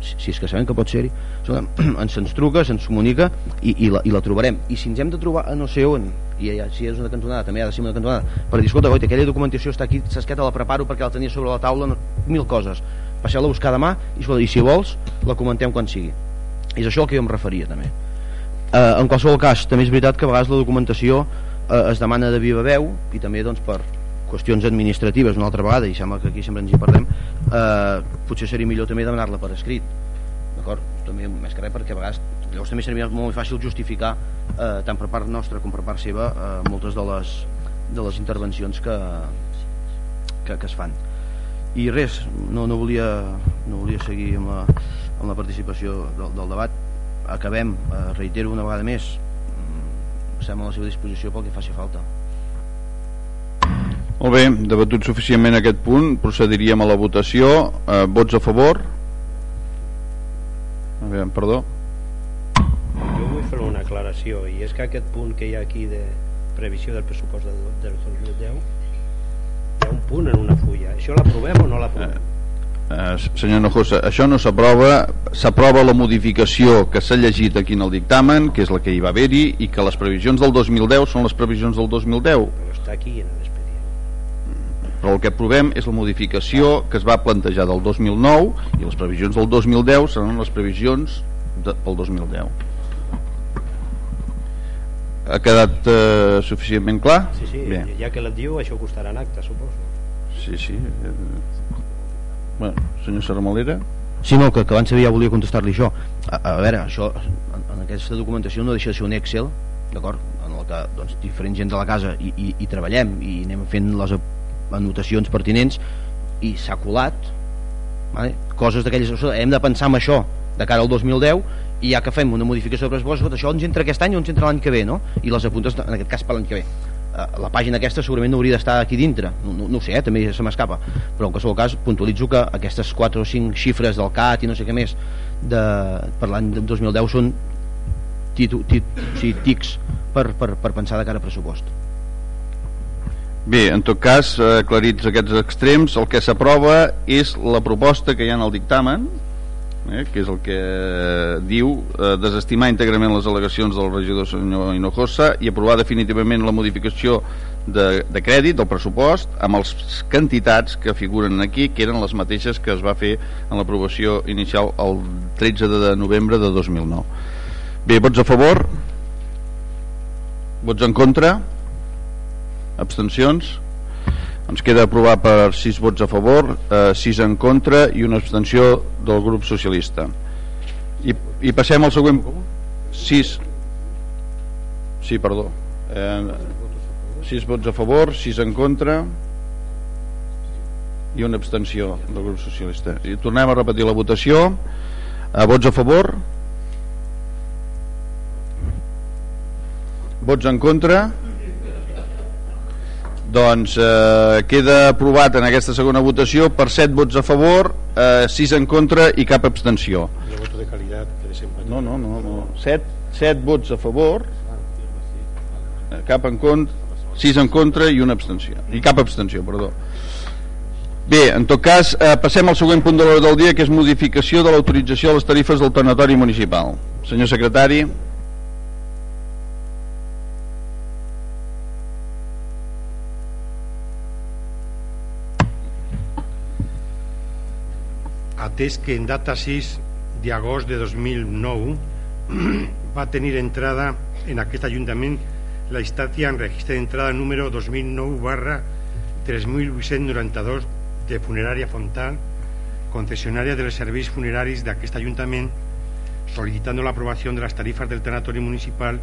si, és que sabem que pot ser-hi ens, ens truca, se'ns comunica i, i, la, i la trobarem. I si ens hem de trobar a no sé on i ja, si és una cantonada també ha de ser una cantonada per dir, escolta, goita, aquella documentació està aquí s'esqueta, la preparo perquè la tenia sobre la taula no, mil coses, passeu-la a buscar demà i, i si vols, la comentem quan sigui. És això al que jo em referia també. Eh, en qualsevol cas, també és veritat que a vegades la documentació eh, es demana de viva veu i també doncs per qüestions administratives una altra vegada i sembla que aquí sempre ens hi parlem eh, potser seria millor també demanar-la per escrit d'acord? també més que res perquè a vegades llavors també seria molt fàcil justificar eh, tant per part nostra com per part seva eh, moltes de les, de les intervencions que, que, que es fan i res, no, no, volia, no volia seguir amb la, amb la participació del, del debat acabem, eh, reitero una vegada més estem a la seva disposició pel que faci falta Molt bé, debatut suficientment aquest punt, procediríem a la votació. Eh, vots a favor? A veure, perdó. Jo vull fer una aclaració i és que aquest punt que hi ha aquí de previsió del pressupost del, del 2010 hi ha un punt en una fulla. Això l'aprovem o no l'aprovem? Eh, senyor Nojosa, això no s'aprova s'aprova la modificació que s'ha llegit aquí en el dictamen, que és la que hi va haver-hi i que les previsions del 2010 són les previsions del 2010 Però està aquí en l'expedient. però el que aprovem és la modificació que es va plantejar del 2009 i les previsions del 2010 seran les previsions de, pel 2010 ha quedat eh, suficientment clar? Sí, sí, Bé. ja que la diu, això costarà en acte, suposo. Sí, sí. Eh, Bueno, senyor Saramalera. Sí, no, que, que abans ja volia contestar-li això. A, a veure, això, en, en aquesta documentació no deixa de ser un Excel, d'acord? En el que doncs, diferent gent de la casa i, i, i treballem i anem fent les anotacions pertinents i s'ha colat vale? coses d'aquelles hem de pensar en això de cara al 2010 i ja que fem una modificació de pressupost escolta, això ens entra aquest any o ens entra l'any que ve no? i les apuntes en aquest cas per l'any que ve Eh, la pàgina aquesta segurament no hauria d'estar aquí dintre no, no, no ho sé, eh? també se m'escapa però en qualsevol cas puntualitzo que aquestes 4 o 5 xifres del CAT i no sé què més de, per l'any 2010 són titu, tit, o sigui, tics per, per, per pensar de cara a pressupost Bé, en tot cas, aclarits aquests extrems, el que s'aprova és la proposta que hi ha en el dictamen, eh, que és el que eh, diu eh, desestimar íntegrament les al·legacions del regidor senyor Hinojosa i aprovar definitivament la modificació de, de crèdit del pressupost amb les quantitats que figuren aquí que eren les mateixes que es va fer en l'aprovació inicial el 13 de novembre de 2009 Bé, vots a favor? Vots en contra? Abstencions? Ens queda aprovar per 6 vots a favor, eh, 6 en contra i una abstenció del grup socialista. I, i passem al següent... 6. Sí, perdó. Eh, 6 vots a favor, 6 en contra i una abstenció del grup socialista. I tornem a repetir la votació. Eh, vots a favor? Vots en contra? Doncs eh, queda aprovat en aquesta segona votació per 7 vots a favor, eh, 6 en contra i cap abstenció. El voto de que desempaña. No, no, no, no. 7, 7 vots a favor, cap en contra, 6 en contra i una abstenció. I cap abstenció, perdó. Bé, en tot cas, eh, passem al següent punt de l'hora del dia, que és modificació de l'autorització a les tarifes del tanatori municipal. Senyor secretari. Atès que en data 6 de agost de 2009 va tenir entrada en aquest Ajuntament la instància en registre d'entrada número 2009 barra 3892 de Funerària Fontal, concessionària dels serveis funeraris d'aquest Ajuntament, solicitando la aprobación de las tarifas del tanatorio municipal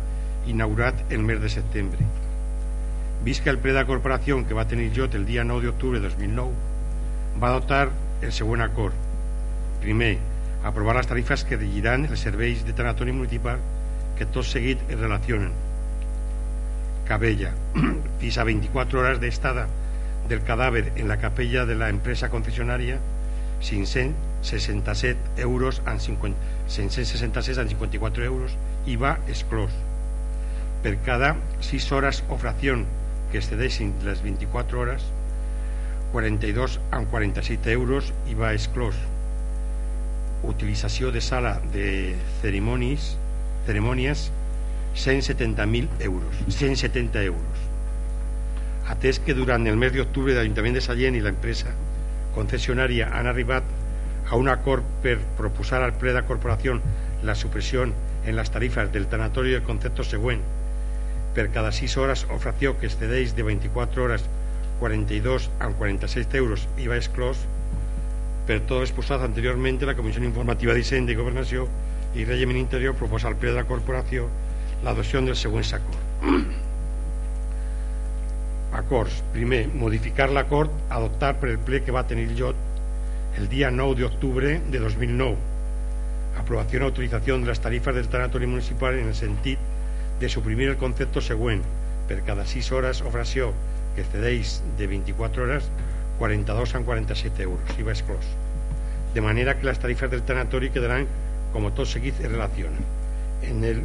inaugurat el mes de setembre. Vist que el ple de la corporació que va tenir jo el dia 9 d'octubre de 2009 va adoptar el següent acord. Primer, aprovar les tarifes que regiran els serveis de tanatori municipal que tot seguit es relacionen. Cabella, fins a 24 hores d'estada del cadàver en la capella de la empresa concessionària 567 euros amb 50, 566 amb 54 euros IVA exclòs per cada 6 hores o fracció que excedeixin les 24 hores 42 amb 47 euros IVA exclòs utilització de sala de cerimònies cerimònies 170.000 euros 170 euros. Atès que durant el mes d'octubre l'Ajuntament de Sallent i l'empresa concessionària han arribat a un acord per proposar al ple de corporació la supressió en les tarifes del tanatori del concepte següent per cada 6 hores o fracció que excedeix de 24 hores 42 amb 46 euros IVA exclòs per tot exposat anteriorment la Comissió Informativa d'Hisenda i Governació i Règim Interior proposa al ple de la corporació l'adopció dels següents acords acords. Primer, modificar l'acord adoptat per el ple que va tenir lloc el dia 9 d'octubre de 2009. Aprovació o autorització de les tarifes del tanatori municipal en el sentit de suprimir el concepte següent per cada 6 hores o fracció que excedeix de 24 hores 42 amb 47 euros IVA exclòs de manera que les tarifes del tanatori quedaran com tot seguit en relació en el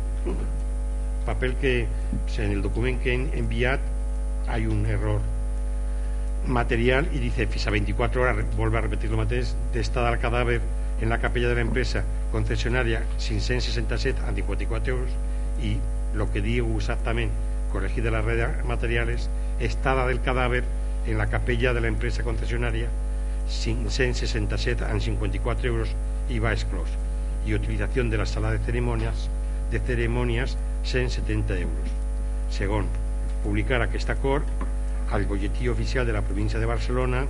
paper que en el document que he enviat hay un error material y dice a 24 horas, vuelve a repetir lo mateix, d'estada al cadàver en la capella de la empresa concesionària 567 a 54 euros y lo que digo exactament corregir de la red de materiales estada del cadáver en la capella de la empresa concesionària 567 a 54 euros IVA exclòs y utilización de la sala de ceremonias de ceremonias 170 euros segon, publicar aquest acord al bolletí oficial de la província de Barcelona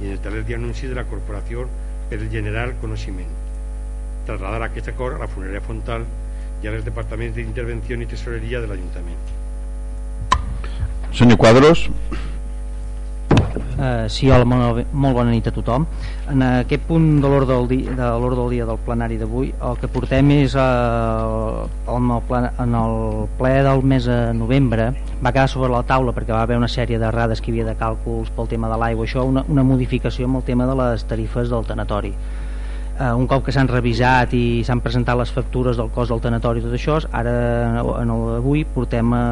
i en el taler d'anunci de la corporació per generar coneixement. Trasladar aquest acord a la funeraria Fontal i als departaments d'intervenció i tesoreria de l'Ajuntament. Senyor Quadros. Uh, sí, hola, molt, molt bona nit a tothom. En aquest punt de l'ordre del, de del dia del plenari d'avui, el que portem és uh, en, el ple, en el ple del mes de novembre va quedar sobre la taula perquè va haver una sèrie d'errades que hi havia de càlculs pel tema de l'aigua, això, una, una modificació amb el tema de les tarifes del tanatori. Uh, un cop que s'han revisat i s'han presentat les factures del cost del tanatori i tot això, ara en el, avui portem a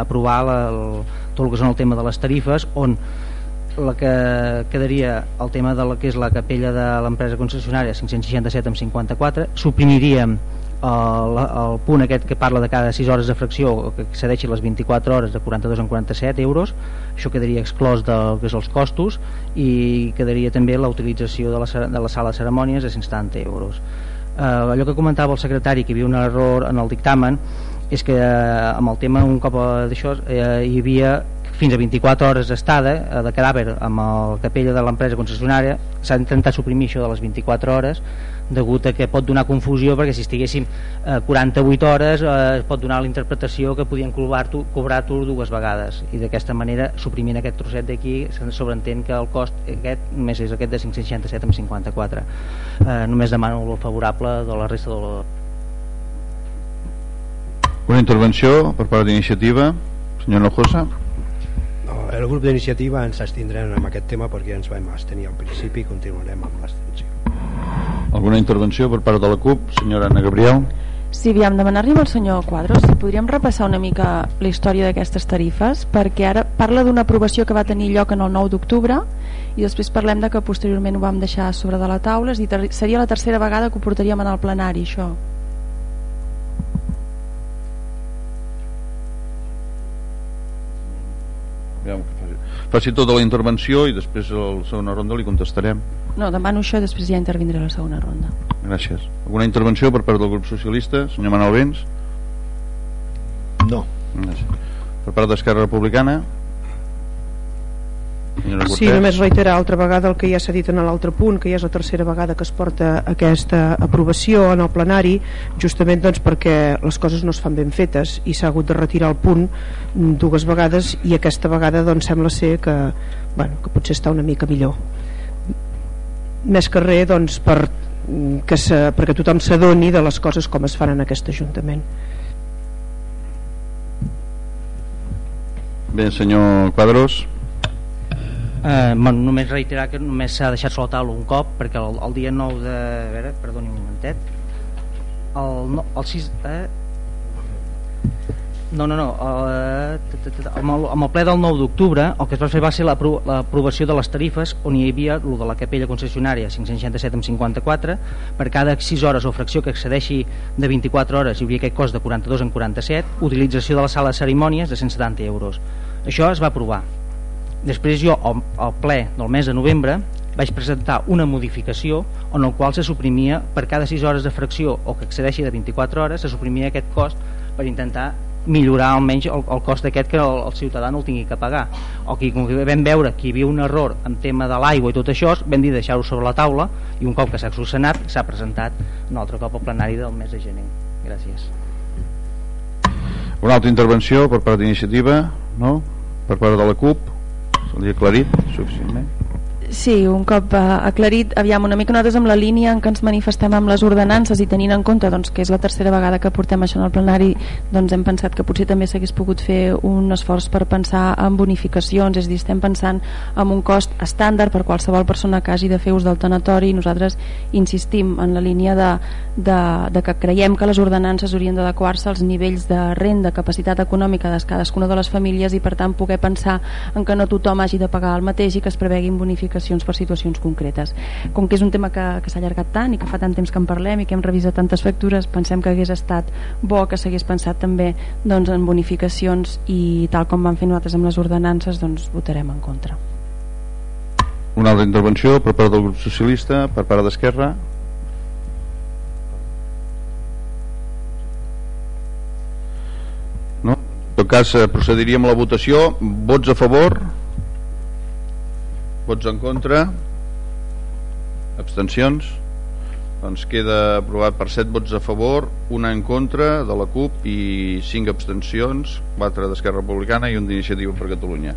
aprovar la, el, tot el que són el tema de les tarifes on la que quedaria el tema de la que és la capella de l'empresa concessionària 567 amb 54 suprimiríem el, el punt aquest que parla de cada 6 hores de fracció que excedeixi les 24 hores de 42 en 47 euros això quedaria exclòs del que és els costos i quedaria també la utilització de la, de la sala de cerimònies de 170 euros. Eh, allò que comentava el secretari que hi havia un error en el dictamen és que eh, amb el tema un cop d'això eh, hi havia fins a 24 hores d'estada eh, de cadàver amb el capella de l'empresa concessionària s'ha d'intentar suprimir això de les 24 hores degut a que pot donar confusió perquè si estiguéssim eh, 48 hores eh, es pot donar la interpretació que podien cobrar-t'ho cobrar dues vegades. I d'aquesta manera suprimint aquest trosset d'aquí se sobreentén que el cost aquest només és aquest de 567 amb 54 eh, només demano el favorable de la resta de la... Una intervenció per part d'iniciativa. Senyor Nojosa el grup d'iniciativa ens abstindrem en aquest tema perquè ens vam abstenir al principi i continuarem amb l'abstenció. Alguna intervenció per part de la CUP? Senyora Ana Gabriel. Sí, aviam, demanar-li al senyor Quadros si podríem repassar una mica la història d'aquestes tarifes, perquè ara parla d'una aprovació que va tenir lloc en el 9 d'octubre i després parlem de que posteriorment ho vam deixar sobre de la taula, és dir, seria la tercera vegada que ho portaríem en el plenari, això. Aviam, faci, faci tota la intervenció i després a la segona ronda li contestarem. No, demano això i després ja intervindré a la segona ronda. Gràcies. Alguna intervenció per part del grup socialista? Senyor Manuel Vents? No. Gràcies. Per part d'Esquerra Republicana? Sí, només reiterar altra vegada el que ja s'ha dit en l'altre punt, que ja és la tercera vegada que es porta aquesta aprovació en el plenari, justament doncs perquè les coses no es fan ben fetes i s'ha hagut de retirar el punt dues vegades i aquesta vegada doncs sembla ser que, bueno, que potser està una mica millor. Més que res doncs, per, que se, perquè tothom s'adoni de les coses com es fan en aquest Ajuntament. Bé, senyor Quadros. Eh, bueno, només reiterar que només s'ha deixat sobre la taula un cop perquè el, el dia 9 de... A veure, perdoni un momentet el, el 6 eh, no, no, no eh, amb, el, amb el ple del 9 d'octubre el que es va fer va ser l'aprovació de les tarifes on hi havia el de la capella concessionària 567 amb 54 per cada 6 hores o fracció que excedeixi de 24 hores hi havia aquest cost de 42 en 47 utilització de la sala de cerimònies de 170 euros. Això es va aprovar Després jo, al, al ple del mes de novembre, vaig presentar una modificació en el qual se suprimia per cada 6 hores de fracció o que excedeixi de 24 hores, se suprimia aquest cost per intentar millorar almenys el, el cost d'aquest que el, el ciutadà no el tingui que pagar. O que com que vam veure que hi havia un error en tema de l'aigua i tot això vam dir deixar-ho sobre la taula i un cop que s'ha solucionat s'ha presentat un altre cop al plenari del mes de gener. Gràcies. Una altra intervenció per part d'iniciativa no? per part de la CUP Se li ha aclarit suficientment? Sí, un cop eh, aclarit, aviam, una mica nosaltres amb la línia en què ens manifestem amb les ordenances i tenint en compte doncs, que és la tercera vegada que portem això en el plenari, doncs hem pensat que potser també s'hagués pogut fer un esforç per pensar en bonificacions, és a dir, estem pensant en un cost estàndard per qualsevol persona que hagi de fer ús del tanatori i nosaltres insistim en la línia de, de, de que creiem que les ordenances haurien d'adequar-se als nivells de renda, capacitat econòmica de cadascuna de les famílies i per tant poder pensar en que no tothom hagi de pagar el mateix i que es preveguin bonificacions bonificacions per situacions concretes. Com que és un tema que, que s'ha allargat tant i que fa tant temps que en parlem i que hem revisat tantes factures, pensem que hagués estat bo que s'hagués pensat també doncs, en bonificacions i tal com vam fer nosaltres amb les ordenances doncs votarem en contra. Una altra intervenció per part del grup socialista, per part d'Esquerra. No? En tot cas, eh, procediríem a la votació. Vots a favor? Vots en contra? Abstencions? Doncs queda aprovat per 7 vots a favor, una en contra de la CUP i 5 abstencions, 4 d'Esquerra Republicana i un d'iniciativa per Catalunya.